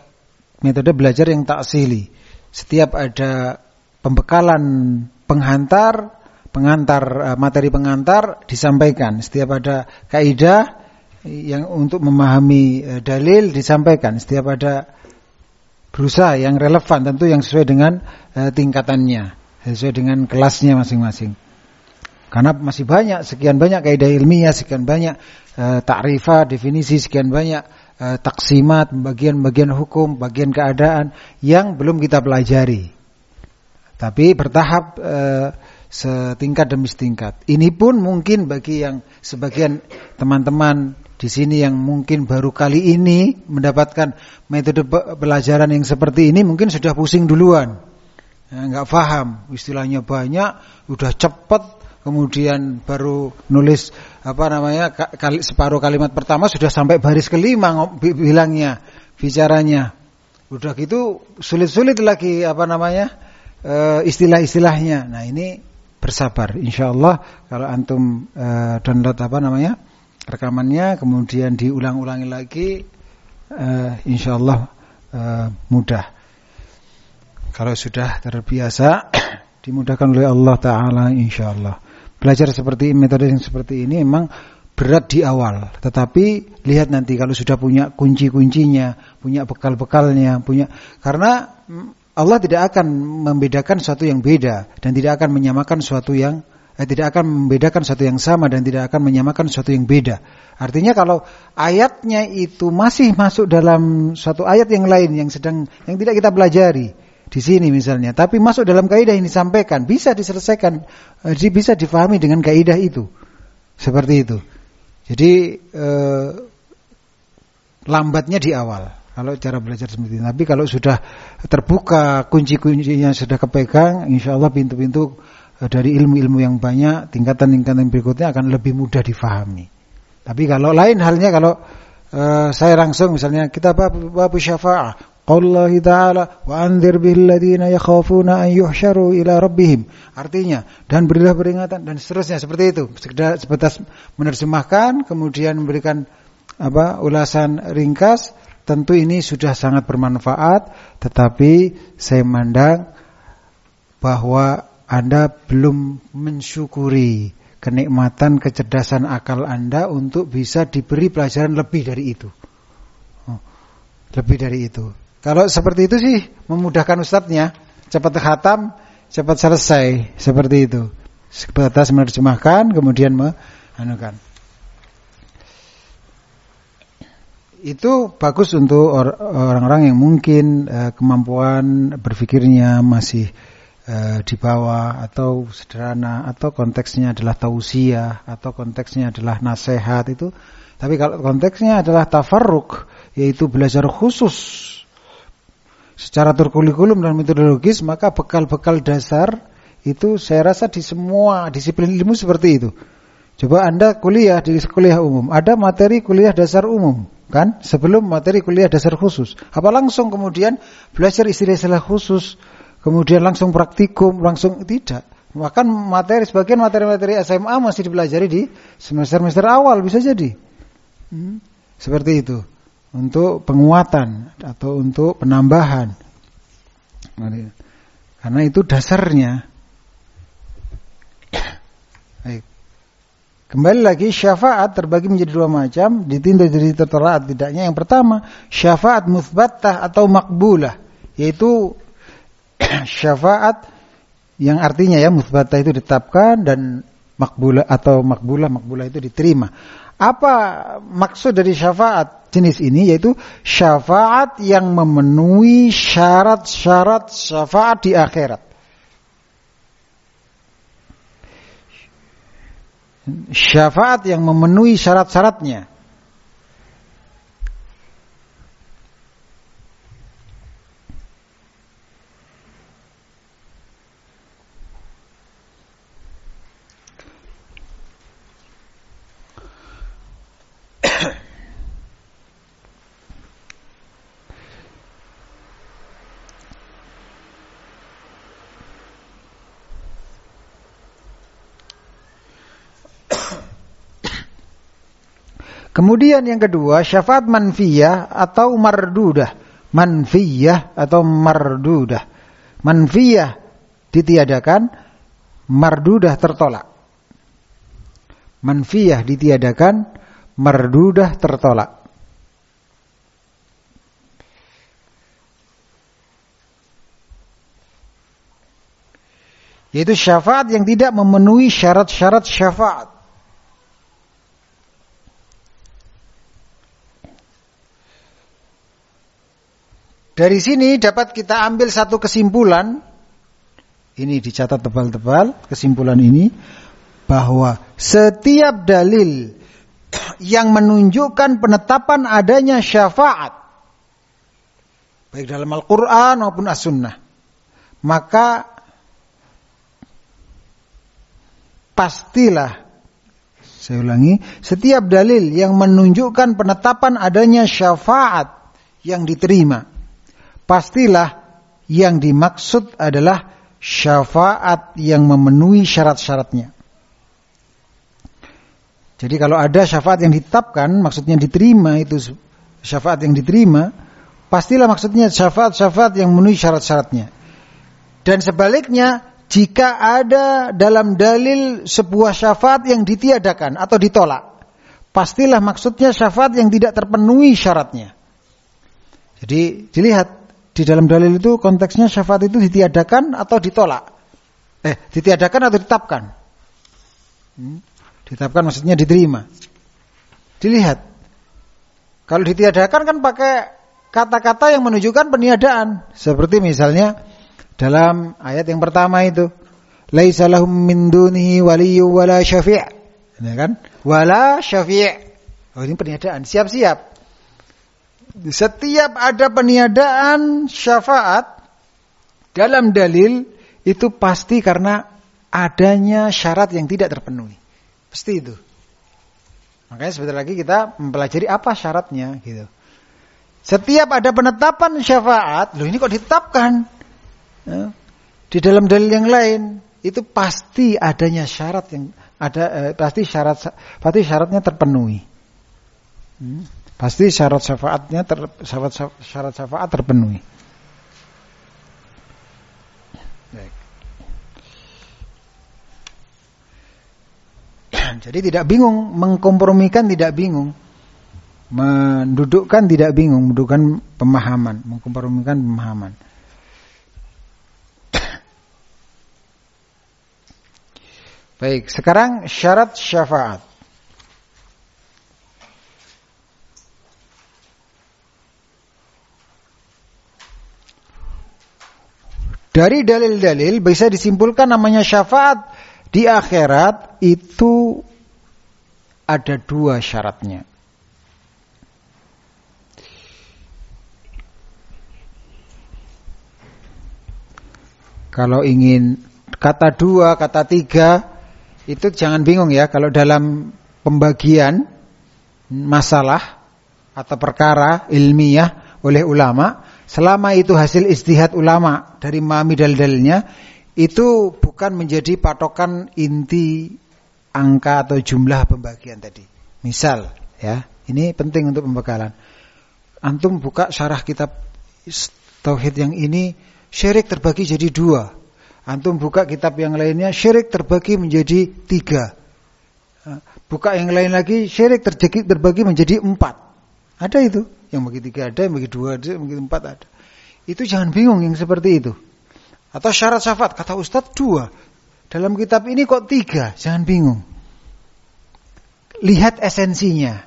S1: metode belajar yang taksili. Setiap ada pembekalan penghantar, pengantar materi pengantar disampaikan. Setiap ada kaidah yang untuk memahami dalil disampaikan. Setiap ada berusaha yang relevan tentu yang sesuai dengan uh, tingkatannya, sesuai dengan kelasnya masing-masing. Karena masih banyak, sekian banyak kaidah ilmiah, sekian banyak uh, takrifat, definisi, sekian banyak uh, taksimat, bagian-bagian hukum, bagian keadaan yang belum kita pelajari. Tapi bertahap uh, setingkat demi setingkat. Ini pun mungkin bagi yang sebagian teman-teman di sini yang mungkin baru kali ini mendapatkan metode pelajaran yang seperti ini mungkin sudah pusing duluan. Ya, nggak paham, istilahnya banyak, udah cepet, kemudian baru nulis apa namanya kali, separuh kalimat pertama sudah sampai baris kelima bilangnya bicaranya. Udah gitu sulit-sulit lagi apa namanya e, istilah-istilahnya. Nah ini bersabar. Insyaallah kalau antum e, download apa namanya rekamannya kemudian diulang-ulangi lagi e, insyaallah e, mudah. Kalau sudah terbiasa dimudahkan oleh Allah taala insyaallah. Belajar seperti metode yang seperti ini memang berat di awal, tetapi lihat nanti kalau sudah punya kunci-kuncinya, punya bekal-bekalnya, punya karena mm, Allah tidak akan membedakan sesuatu yang beda dan tidak akan menyamakan sesuatu yang eh, tidak akan membedakan sesuatu yang sama dan tidak akan menyamakan sesuatu yang beda. Artinya kalau ayatnya itu masih masuk dalam suatu ayat yang lain yang sedang yang tidak kita pelajari, di sini misalnya, tapi masuk dalam kaidah yang disampaikan bisa diselesaikan, eh, bisa difahami dengan kaidah itu, seperti itu. Jadi eh, lambatnya di awal kalau cara belajar seperti ini. Tapi kalau sudah terbuka kunci-kuncinya sudah kepegang, insya Allah pintu-pintu dari ilmu-ilmu yang banyak, tingkatan-tingkatan berikutnya akan lebih mudah difahami. Tapi kalau lain halnya kalau uh, saya langsung misalnya kita bab, syafa'ah, Allah Ta'ala wa anzir bihil ladina yakhafuna an yuhsyaru ila rabbihim. Artinya dan berilah peringatan dan seterusnya seperti itu. Sekedar sebatas menerjemahkan kemudian memberikan apa ulasan ringkas tentu ini sudah sangat bermanfaat tetapi saya mandang bahwa Anda belum mensyukuri kenikmatan kecerdasan akal Anda untuk bisa diberi pelajaran lebih dari itu. Oh, lebih dari itu. Kalau seperti itu sih memudahkan ustadznya, cepat khatam, cepat selesai, seperti itu. Sebatas menerjemahkan, kemudian meanukan. Itu bagus untuk orang-orang yang mungkin uh, kemampuan berpikirnya masih uh, di bawah atau sederhana atau konteksnya adalah tausiah atau konteksnya adalah nasihat itu. Tapi kalau konteksnya adalah tafarruk yaitu belajar khusus secara terkurikulum dan metodologis maka bekal-bekal dasar itu saya rasa di semua disiplin ilmu seperti itu. Coba Anda kuliah di kuliah umum, ada materi kuliah dasar umum, kan? Sebelum materi kuliah dasar khusus. Apa langsung kemudian belajar istilah-istilah khusus, kemudian langsung praktikum, langsung tidak. Bahkan materi sebagian materi-materi SMA masih dipelajari di semester-semester awal bisa jadi. Hmm, seperti itu untuk penguatan atau untuk penambahan. Karena itu dasarnya. Baik. Kembali lagi syafaat terbagi menjadi dua macam, ditindak jadi tertera tidaknya. Yang pertama, syafaat musbatah atau makbulah, yaitu syafaat yang artinya ya musbatah itu ditetapkan dan makbulah atau makbulah makbulah itu diterima. Apa maksud dari syafaat jenis ini yaitu syafaat yang memenuhi syarat-syarat syafaat di akhirat. Syafaat yang memenuhi syarat-syaratnya. Kemudian yang kedua, syafaat manfiyah atau mardudah. Manfiyah atau mardudah. Manfiyah ditiadakan, mardudah tertolak. Manfiyah ditiadakan, mardudah tertolak. yaitu syafaat yang tidak memenuhi syarat-syarat syafaat. Dari sini dapat kita ambil satu kesimpulan. Ini dicatat tebal-tebal kesimpulan ini bahwa setiap dalil yang menunjukkan penetapan adanya syafaat baik dalam Al-Qur'an maupun As-Sunnah maka pastilah saya ulangi setiap dalil yang menunjukkan penetapan adanya syafaat yang diterima pastilah yang dimaksud adalah syafaat yang memenuhi syarat-syaratnya. Jadi kalau ada syafaat yang ditetapkan, maksudnya diterima itu syafaat yang diterima, pastilah maksudnya syafaat-syafaat yang memenuhi syarat-syaratnya. Dan sebaliknya, jika ada dalam dalil sebuah syafaat yang ditiadakan atau ditolak, pastilah maksudnya syafaat yang tidak terpenuhi syaratnya. Jadi dilihat di dalam dalil itu konteksnya syafaat itu ditiadakan atau ditolak? Eh, ditiadakan atau ditetapkan? Hmm? Ditetapkan maksudnya diterima. Dilihat. Kalau ditiadakan kan pakai kata-kata yang menunjukkan peniadaan. Seperti misalnya dalam ayat yang pertama itu. Laisa lahum min dunihi waliyyu wala syafi'. Ya kan? Wala syafi'. Oh ini peniadaan. Siap-siap. Setiap ada peniadaan syafaat dalam dalil itu pasti karena adanya syarat yang tidak terpenuhi. Pasti itu. Makanya sebentar lagi kita mempelajari apa syaratnya gitu. Setiap ada penetapan syafaat, loh ini kok ditetapkan ya, di dalam dalil yang lain, itu pasti adanya syarat yang ada eh, pasti syarat pasti syaratnya terpenuhi. Hmm. Pasti syarat syafaatnya ter, syarat, syarat syafaat terpenuhi. Jadi tidak bingung, mengkompromikan tidak bingung. Mendudukkan tidak bingung, mendudukkan pemahaman, mengkompromikan pemahaman. Baik, sekarang syarat syafaat. Dari dalil-dalil bisa disimpulkan namanya syafaat di akhirat itu ada dua syaratnya. Kalau ingin kata dua, kata tiga, itu jangan bingung ya. Kalau dalam pembagian masalah atau perkara ilmiah oleh ulama, Selama itu hasil istihad ulama dari mami dal-dalnya itu bukan menjadi patokan inti angka atau jumlah pembagian tadi. Misal, ya, ini penting untuk pembekalan. Antum buka syarah kitab tauhid yang ini syirik terbagi jadi dua. Antum buka kitab yang lainnya syirik terbagi menjadi tiga. Buka yang lain lagi syirik terbagi, terbagi menjadi empat. Ada itu. Yang bagi tiga ada, yang bagi dua ada, yang bagi empat ada. Itu jangan bingung yang seperti itu. Atau syarat syafaat, kata Ustadz dua. Dalam kitab ini kok tiga, jangan bingung. Lihat esensinya.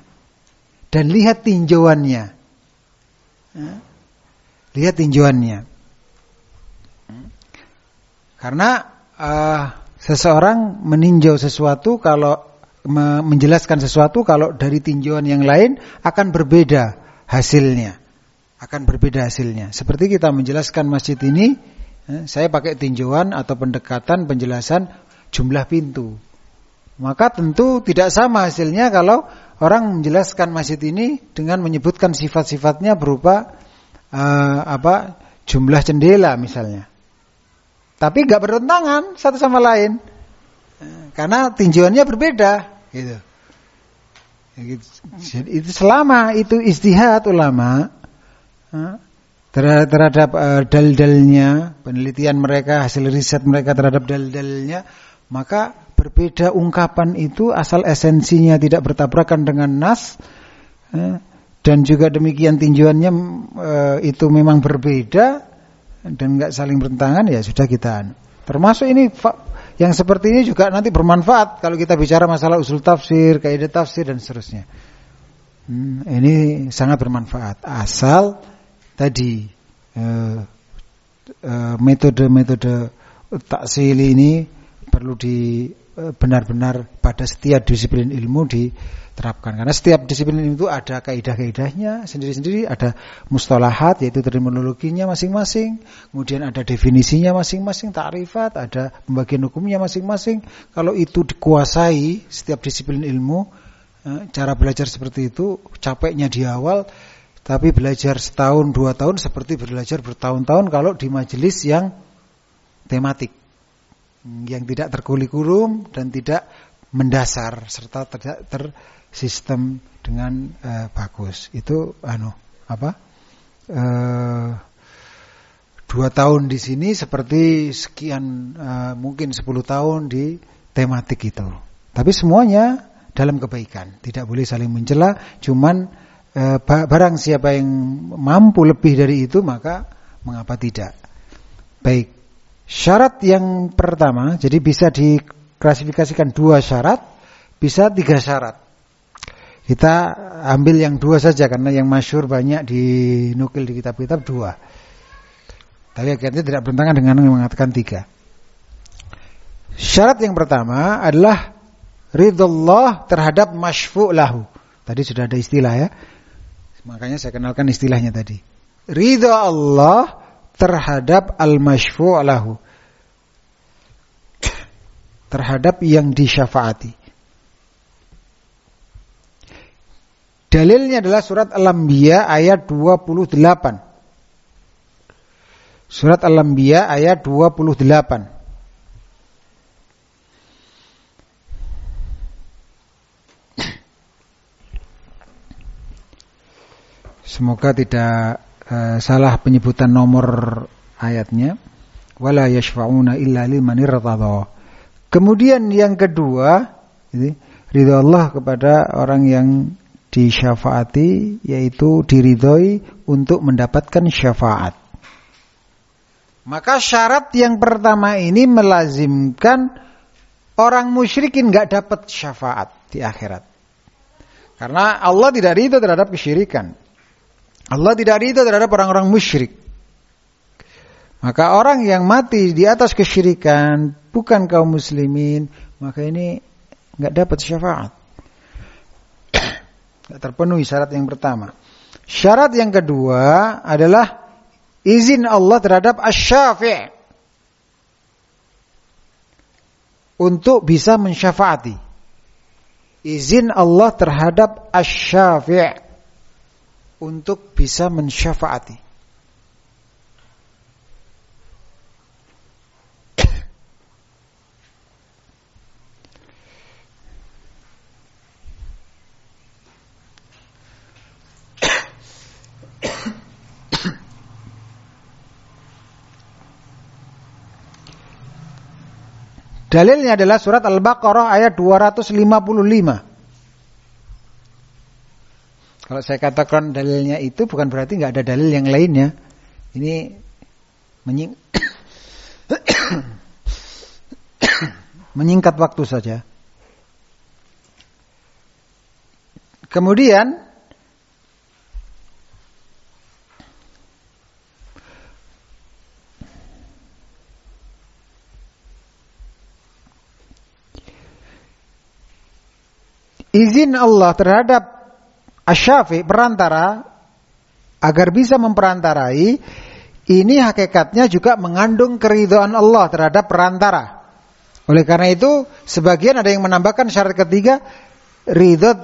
S1: Dan lihat tinjauannya. Lihat tinjauannya. Karena uh, seseorang meninjau sesuatu kalau menjelaskan sesuatu kalau dari tinjauan yang lain akan berbeda hasilnya. Akan berbeda hasilnya. Seperti kita menjelaskan masjid ini, eh, saya pakai tinjauan atau pendekatan penjelasan jumlah pintu. Maka tentu tidak sama hasilnya kalau orang menjelaskan masjid ini dengan menyebutkan sifat-sifatnya berupa uh, apa jumlah jendela misalnya. Tapi nggak bertentangan satu sama lain. Eh, karena tinjauannya berbeda gitu. Gitu. Itu selama itu istihad ulama terhadap, uh, dal-dalnya, penelitian mereka, hasil riset mereka terhadap dal-dalnya, maka berbeda ungkapan itu asal esensinya tidak bertabrakan dengan nas dan juga demikian tinjauannya uh, itu memang berbeda dan nggak saling bertentangan ya sudah kita Termasuk ini yang seperti ini juga nanti bermanfaat kalau kita bicara masalah usul tafsir, kaidah tafsir dan seterusnya. Hmm, ini sangat bermanfaat asal tadi eh, eh, metode-metode taksil ini perlu di eh, benar-benar pada setiap disiplin ilmu diterapkan. Karena setiap disiplin itu ada kaidah-kaidahnya sendiri-sendiri ada mustalahat yaitu terminologinya masing-masing kemudian ada definisinya masing-masing takrifat ada pembagian hukumnya masing-masing. Kalau itu dikuasai setiap disiplin ilmu Eh, cara belajar seperti itu capeknya di awal tapi belajar setahun dua tahun seperti belajar bertahun-tahun kalau di majelis yang tematik yang tidak terkuli-kurung dan tidak mendasar serta tidak tersistem dengan uh, bagus itu anu apa uh, dua tahun di sini seperti sekian uh, mungkin sepuluh tahun di tematik itu tapi semuanya dalam kebaikan. Tidak boleh saling mencela, cuman e, barang siapa yang mampu lebih dari itu maka mengapa tidak. Baik. Syarat yang pertama, jadi bisa diklasifikasikan dua syarat, bisa tiga syarat. Kita ambil yang dua saja karena yang masyur banyak dinukil di kitab-kitab dua. Tapi akhirnya tidak bertentangan dengan mengatakan tiga. Syarat yang pertama adalah ridullah terhadap masyfu' lahu. Tadi sudah ada istilah ya. Makanya saya kenalkan istilahnya tadi. Ridha Allah terhadap al-masyfu' lahu. Terhadap yang disyafaati. Dalilnya adalah surat Al-Anbiya ayat 28. Surat Al-Anbiya ayat 28. Semoga tidak uh, salah penyebutan nomor ayatnya. Wala yashfa'una illa liman irtadha. Kemudian yang kedua, ini ridha Allah kepada orang yang disyafaati yaitu diridhoi untuk mendapatkan syafaat. Maka syarat yang pertama ini melazimkan orang musyrikin nggak dapat syafaat di akhirat. Karena Allah tidak ridho terhadap kesyirikan. Allah tidak ridho terhadap orang-orang musyrik. Maka orang yang mati di atas kesyirikan bukan kaum muslimin, maka ini nggak dapat syafaat. Nggak terpenuhi syarat yang pertama. Syarat yang kedua adalah izin Allah terhadap asy-syafi' untuk bisa mensyafaati. Izin Allah terhadap asy-syafi' untuk bisa mensyafaati. Dalilnya adalah surat Al-Baqarah ayat 255. Kalau saya katakan dalilnya itu bukan berarti nggak ada dalil yang lainnya. Ini menying menyingkat waktu saja. Kemudian izin Allah terhadap asyafi perantara agar bisa memperantarai ini hakikatnya juga mengandung keridhaan Allah terhadap perantara. Oleh karena itu sebagian ada yang menambahkan syarat ketiga ridho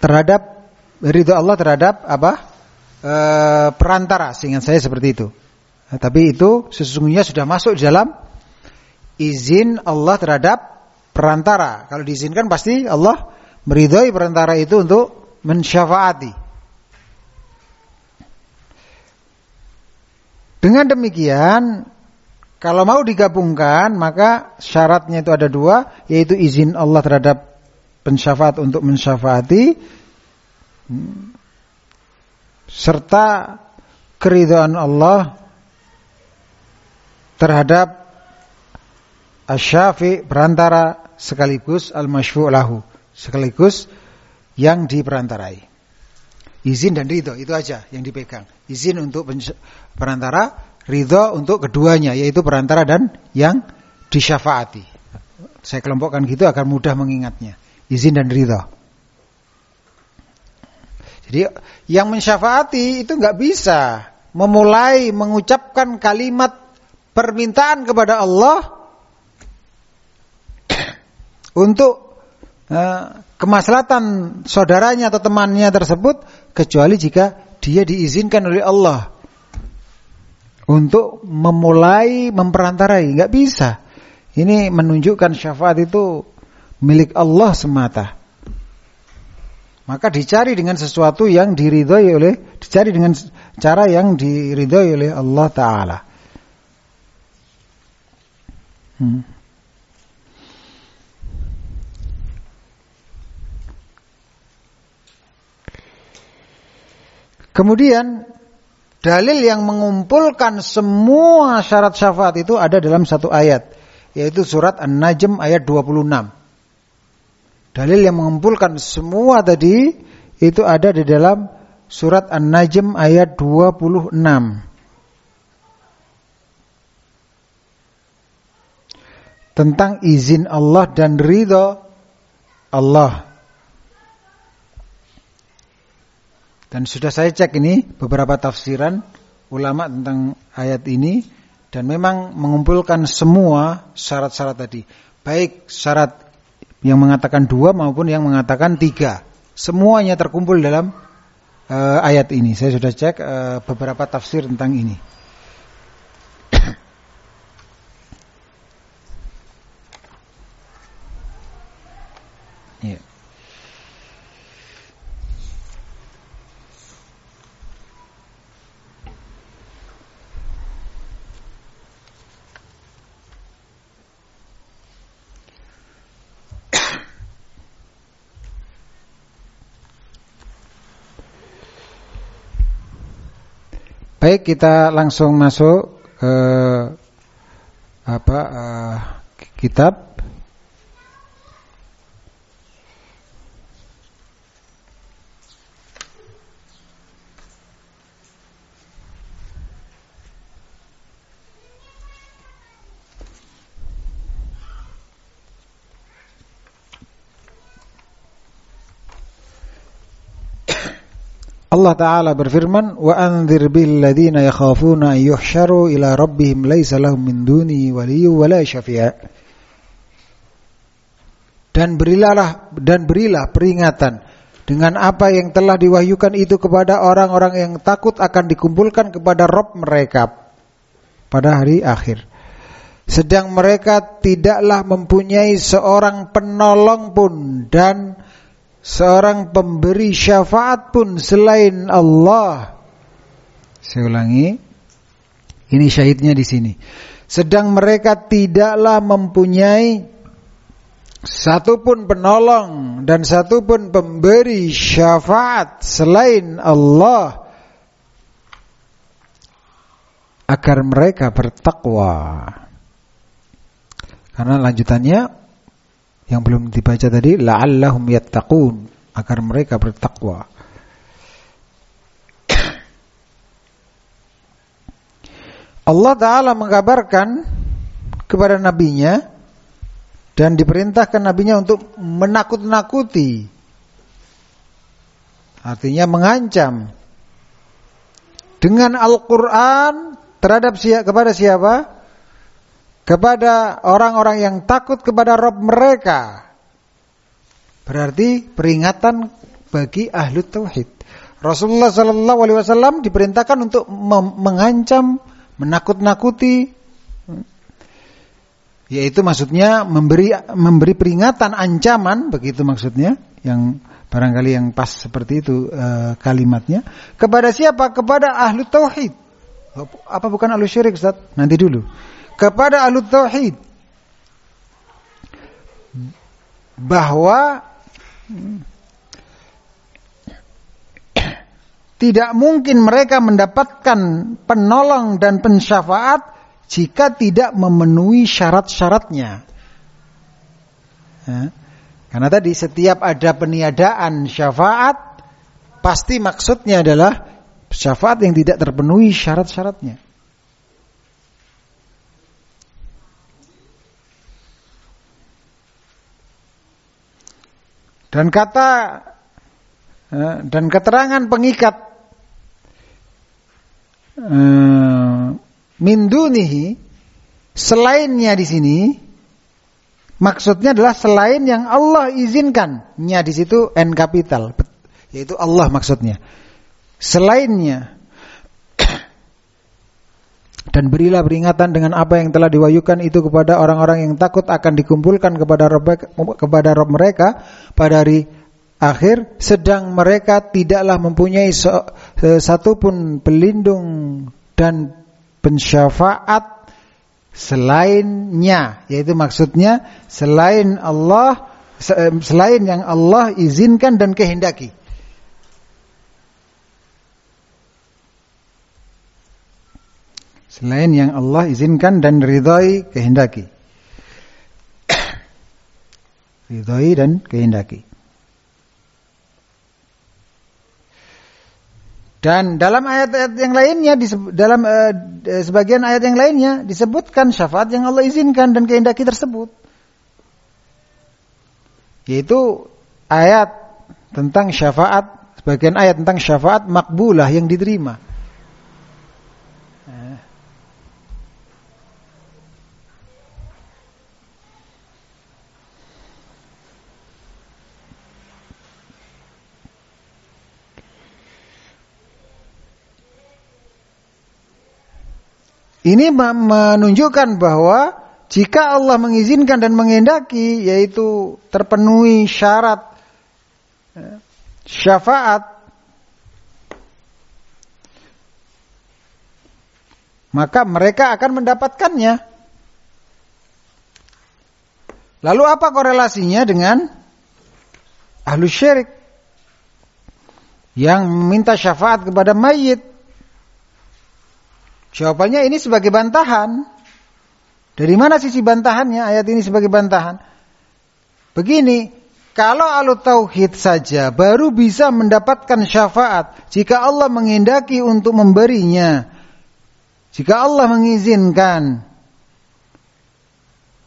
S1: terhadap ridho Allah terhadap apa e, perantara sehingga saya seperti itu. Nah, tapi itu sesungguhnya sudah masuk dalam izin Allah terhadap perantara. Kalau diizinkan pasti Allah meridhoi perantara itu untuk mensyafaati. Dengan demikian, kalau mau digabungkan, maka syaratnya itu ada dua, yaitu izin Allah terhadap pensyafaat untuk mensyafaati, serta keridhaan Allah terhadap asyafi perantara sekaligus al-masyfu' lahu, sekaligus yang diperantarai. Izin dan ridho itu aja yang dipegang. Izin untuk perantara, ridho untuk keduanya yaitu perantara dan yang disyafaati. Saya kelompokkan gitu agar mudah mengingatnya. Izin dan ridho. Jadi yang mensyafaati itu nggak bisa memulai mengucapkan kalimat permintaan kepada Allah untuk uh, kemaslahatan saudaranya atau temannya tersebut kecuali jika dia diizinkan oleh Allah untuk memulai memperantarai nggak bisa ini menunjukkan syafaat itu milik Allah semata maka dicari dengan sesuatu yang diridhoi oleh dicari dengan cara yang diridhoi oleh Allah taala. Hmm. Kemudian dalil yang mengumpulkan semua syarat syafaat itu ada dalam satu ayat yaitu surat An-Najm ayat 26. Dalil yang mengumpulkan semua tadi itu ada di dalam surat An-Najm ayat 26. Tentang izin Allah dan ridho Allah. Dan sudah saya cek ini beberapa tafsiran ulama tentang ayat ini dan memang mengumpulkan semua syarat-syarat tadi. Baik syarat yang mengatakan dua maupun yang mengatakan tiga. Semuanya terkumpul dalam uh, ayat ini. Saya sudah cek uh, beberapa tafsir tentang ini. yeah. Baik, kita langsung masuk ke apa uh, kitab Allah Ta'ala berfirman, Wa anzir bil ladhina yakhafuna yuhsharu ila rabbihim laysa lahum min duni waliyu wala syafi'a. Dan berilah dan berilah peringatan dengan apa yang telah diwahyukan itu kepada orang-orang yang takut akan dikumpulkan kepada Rob mereka pada hari akhir. Sedang mereka tidaklah mempunyai seorang penolong pun dan seorang pemberi syafaat pun selain Allah. Saya ulangi. Ini syahidnya di sini. Sedang mereka tidaklah mempunyai satupun penolong dan satupun pemberi syafaat selain Allah agar mereka bertakwa. Karena lanjutannya yang belum dibaca tadi la'allahum yattaqun agar mereka bertakwa. Allah Ta'ala mengabarkan kepada nabinya dan diperintahkan nabinya untuk menakut-nakuti artinya mengancam dengan Al-Quran terhadap siapa, kepada siapa? Kepada orang-orang yang takut kepada Rob mereka. Berarti peringatan bagi ahlu tauhid. Rasulullah Sallallahu Alaihi Wasallam diperintahkan untuk mengancam, menakut-nakuti, yaitu maksudnya memberi memberi peringatan, ancaman, begitu maksudnya, yang barangkali yang pas seperti itu uh, kalimatnya. Kepada siapa? Kepada ahlu tauhid. Apa bukan ahlu syirik, Ustaz? Nanti dulu kepada ahlu tauhid bahwa tidak mungkin mereka mendapatkan penolong dan pensyafaat jika tidak memenuhi syarat-syaratnya. Ya. Karena tadi setiap ada peniadaan syafaat pasti maksudnya adalah syafaat yang tidak terpenuhi syarat-syaratnya. Dan kata eh, dan keterangan pengikat eh, mindunihi selainnya di sini maksudnya adalah selain yang Allah izinkan. Nya di situ n kapital yaitu Allah maksudnya. Selainnya dan berilah peringatan dengan apa yang telah diwayukan itu kepada orang-orang yang takut akan dikumpulkan kepada Rob, kepada Rob mereka pada hari akhir. Sedang mereka tidaklah mempunyai satu pun pelindung dan pensyafaat selainnya. Yaitu maksudnya selain Allah selain yang Allah izinkan dan kehendaki selain yang Allah izinkan dan ridhoi kehendaki. ridhoi dan kehendaki. Dan dalam ayat-ayat yang lainnya dalam uh, sebagian ayat yang lainnya disebutkan syafaat yang Allah izinkan dan kehendaki tersebut. Yaitu ayat tentang syafaat, sebagian ayat tentang syafaat makbulah yang diterima. Ini menunjukkan bahwa jika Allah mengizinkan dan mengendaki yaitu terpenuhi syarat ya, syafaat maka mereka akan mendapatkannya. Lalu apa korelasinya dengan ahlu syirik yang meminta syafaat kepada mayit? Jawabannya ini sebagai bantahan. Dari mana sisi bantahannya ayat ini sebagai bantahan? Begini, kalau alu tauhid saja baru bisa mendapatkan syafaat jika Allah mengendaki untuk memberinya. Jika Allah mengizinkan.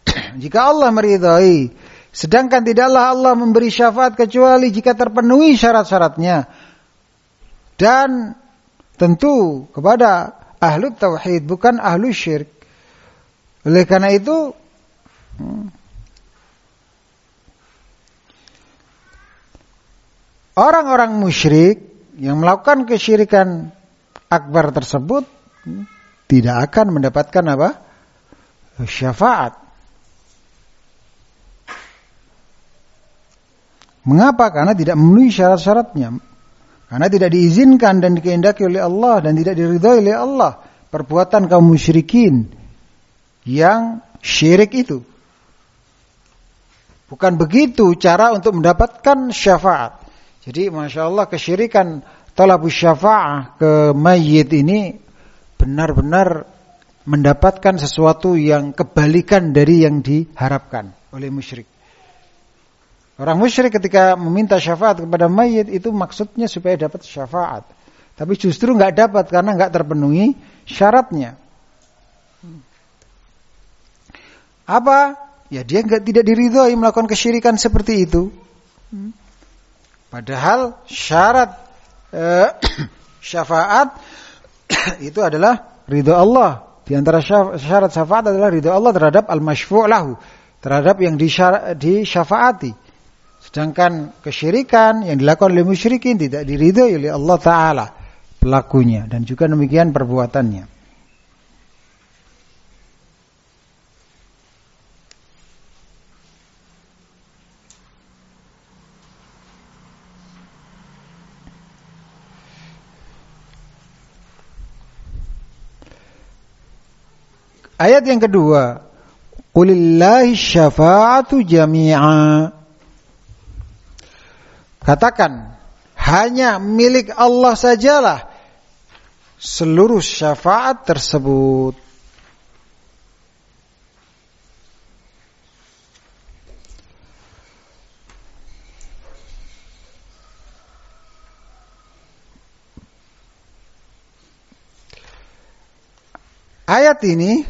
S1: jika Allah meridhai. Sedangkan tidaklah Allah memberi syafaat kecuali jika terpenuhi syarat-syaratnya. Dan tentu kepada ahlu tauhid bukan ahlu syirik. Oleh karena itu hmm, orang-orang musyrik yang melakukan kesyirikan akbar tersebut hmm, tidak akan mendapatkan apa? syafaat. Mengapa? Karena tidak memenuhi syarat-syaratnya. Karena tidak diizinkan dan dikehendaki oleh Allah dan tidak diridhoi oleh Allah perbuatan kaum musyrikin yang syirik itu. Bukan begitu cara untuk mendapatkan syafaat. Jadi Masya Allah kesyirikan talabus syafa'ah ke mayit ini benar-benar mendapatkan sesuatu yang kebalikan dari yang diharapkan oleh musyrik. Orang musyrik ketika meminta syafaat kepada mayit itu maksudnya supaya dapat syafaat. Tapi justru nggak dapat karena nggak terpenuhi syaratnya. Apa? Ya dia nggak tidak diridhoi melakukan kesyirikan seperti itu. Padahal syarat eh, syafaat itu adalah ridho Allah. Di antara syarat syafaat adalah ridho Allah terhadap al-masyfu' lahu, terhadap yang disyafaati. Sedangkan kesyirikan yang dilakukan oleh musyrikin tidak diridhoi oleh Allah Ta'ala pelakunya. Dan juga demikian perbuatannya. Ayat yang kedua, Qulillahi syafa'atu jami'a. Katakan, hanya milik Allah sajalah seluruh syafaat tersebut. Ayat ini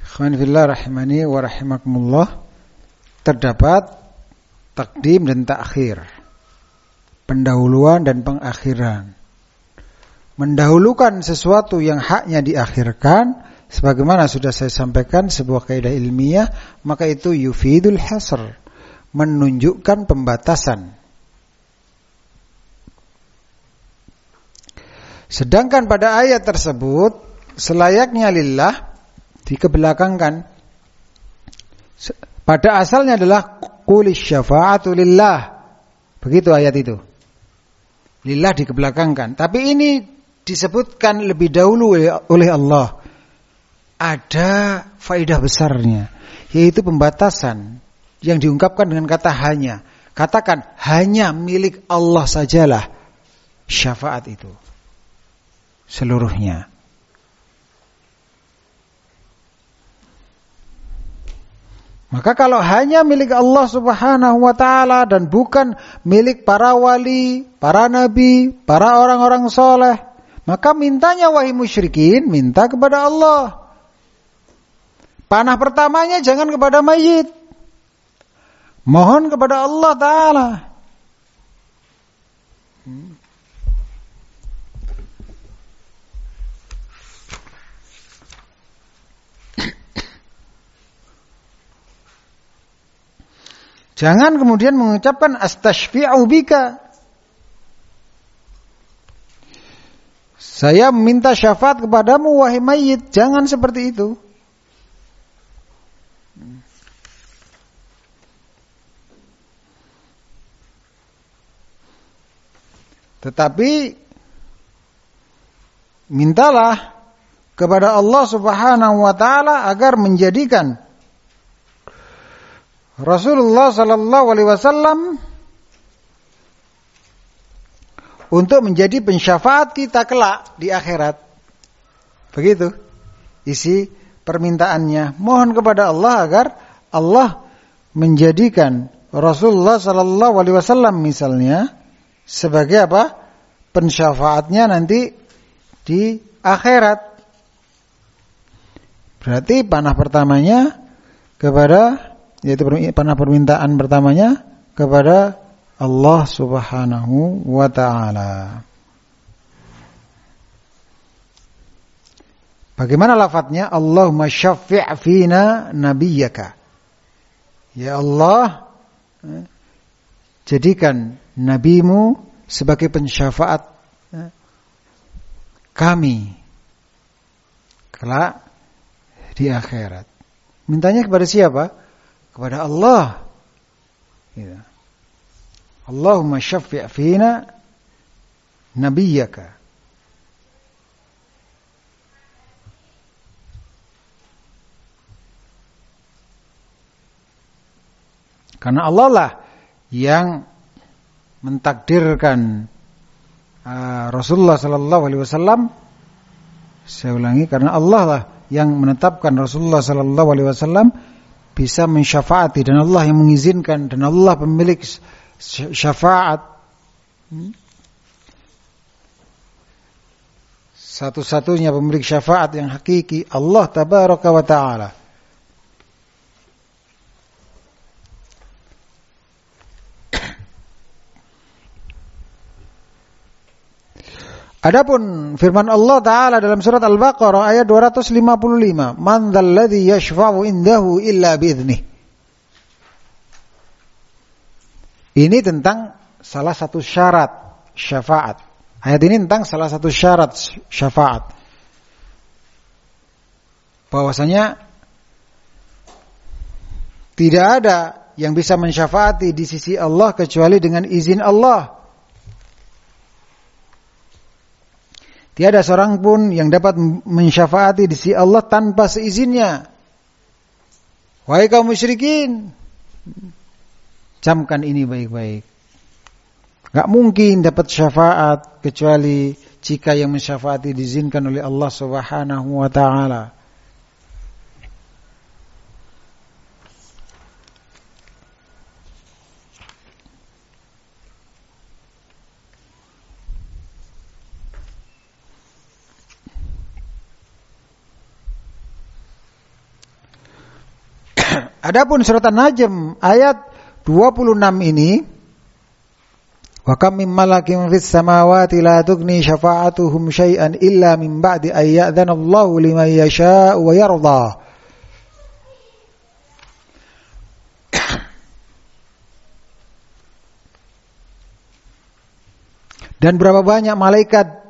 S1: Khawani rahimani wa rahimakumullah terdapat takdim dan takhir. Pendahuluan dan pengakhiran. Mendahulukan sesuatu yang haknya diakhirkan sebagaimana sudah saya sampaikan sebuah kaidah ilmiah maka itu yufidul hasr menunjukkan pembatasan Sedangkan pada ayat tersebut selayaknya lillah dikebelakangkan. Pada asalnya adalah kulis syafa'atu lillah. Begitu ayat itu. Lillah dikebelakangkan. Tapi ini disebutkan lebih dahulu oleh Allah. Ada faidah besarnya. Yaitu pembatasan yang diungkapkan dengan kata hanya. Katakan hanya milik Allah sajalah syafaat itu seluruhnya. Maka kalau hanya milik Allah Subhanahu wa taala dan bukan milik para wali, para nabi, para orang-orang soleh, maka mintanya wahai musyrikin, minta kepada Allah. Panah pertamanya jangan kepada mayit. Mohon kepada Allah taala. Jangan kemudian mengucapkan astashfi'u bika. Saya meminta syafaat kepadamu wahai mayit. Jangan seperti itu. Tetapi mintalah kepada Allah Subhanahu wa taala agar menjadikan Rasulullah sallallahu alaihi wasallam untuk menjadi pensyafaat kita kelak di akhirat. Begitu isi permintaannya. Mohon kepada Allah agar Allah menjadikan Rasulullah sallallahu alaihi wasallam misalnya sebagai apa? pensyafaatnya nanti di akhirat. Berarti panah pertamanya kepada yaitu pernah permintaan pertamanya kepada Allah Subhanahu wa taala. Bagaimana lafadznya? Allahumma syaffi' fina nabiyyaka. Ya Allah, eh, jadikan nabimu sebagai pensyafaat eh, kami kelak di akhirat. Mintanya kepada siapa? Kepada Allah. Ya. Allahumma syaffi' fina nabiyyaka. Karena Allah lah yang mentakdirkan uh, Rasulullah sallallahu alaihi wasallam saya ulangi karena Allah lah yang menetapkan Rasulullah sallallahu alaihi wasallam bisa mensyafaati dan Allah yang mengizinkan dan Allah pemilik syafaat. Satu-satunya pemilik syafaat yang hakiki Allah tabaraka wa taala. Adapun firman Allah taala dalam surat Al-Baqarah ayat 255, "Man dzalladzi yashfa'u indahu illa bi'dznih." Ini tentang salah satu syarat syafaat. Ayat ini tentang salah satu syarat syafaat. Bahwasanya tidak ada yang bisa mensyafaati di sisi Allah kecuali dengan izin Allah. Tiada seorang pun yang dapat mensyafaati di sisi Allah tanpa seizinnya. Wahai kaum musyrikin, camkan ini baik-baik. Gak mungkin dapat syafaat kecuali jika yang mensyafaati diizinkan oleh Allah Subhanahu wa taala. Adapun surat An-Najm ayat 26 ini Wa kam min malakin fis samawati la tughni syafa'atuhum syai'an illa min ba'di an ya'dhana Allahu liman yasha'u wa yarda. Dan berapa banyak malaikat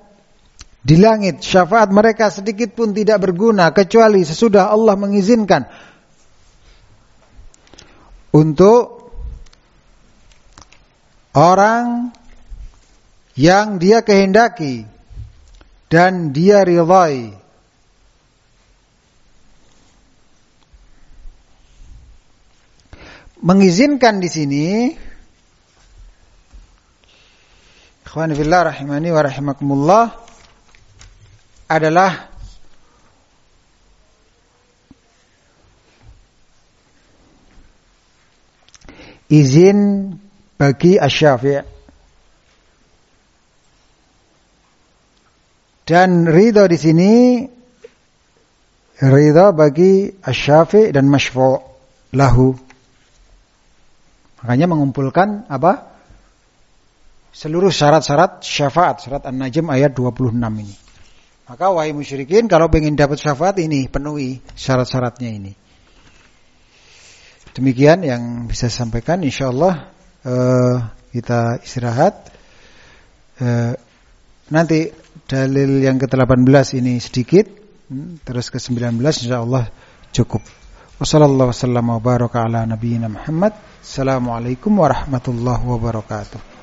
S1: di langit syafaat mereka sedikit pun tidak berguna kecuali sesudah Allah mengizinkan untuk orang yang dia kehendaki dan dia ridhai. Mengizinkan di sini ikhwan fillah rahimani wa rahimakumullah adalah izin bagi asyafi' dan ridho di sini ridho bagi asyafi' dan masyfu' lahu. Makanya mengumpulkan apa? Seluruh syarat-syarat syafaat syarat An-Najm ayat 26 ini. Maka wahai musyrikin kalau ingin dapat syafaat ini penuhi syarat-syaratnya ini. Demikian yang bisa saya sampaikan insyaallah uh, kita istirahat. Uh, nanti dalil yang ke-18 ini sedikit hmm, terus ke-19 insyaallah cukup. Wassalamualaikum warahmatullahi wabarakatuh.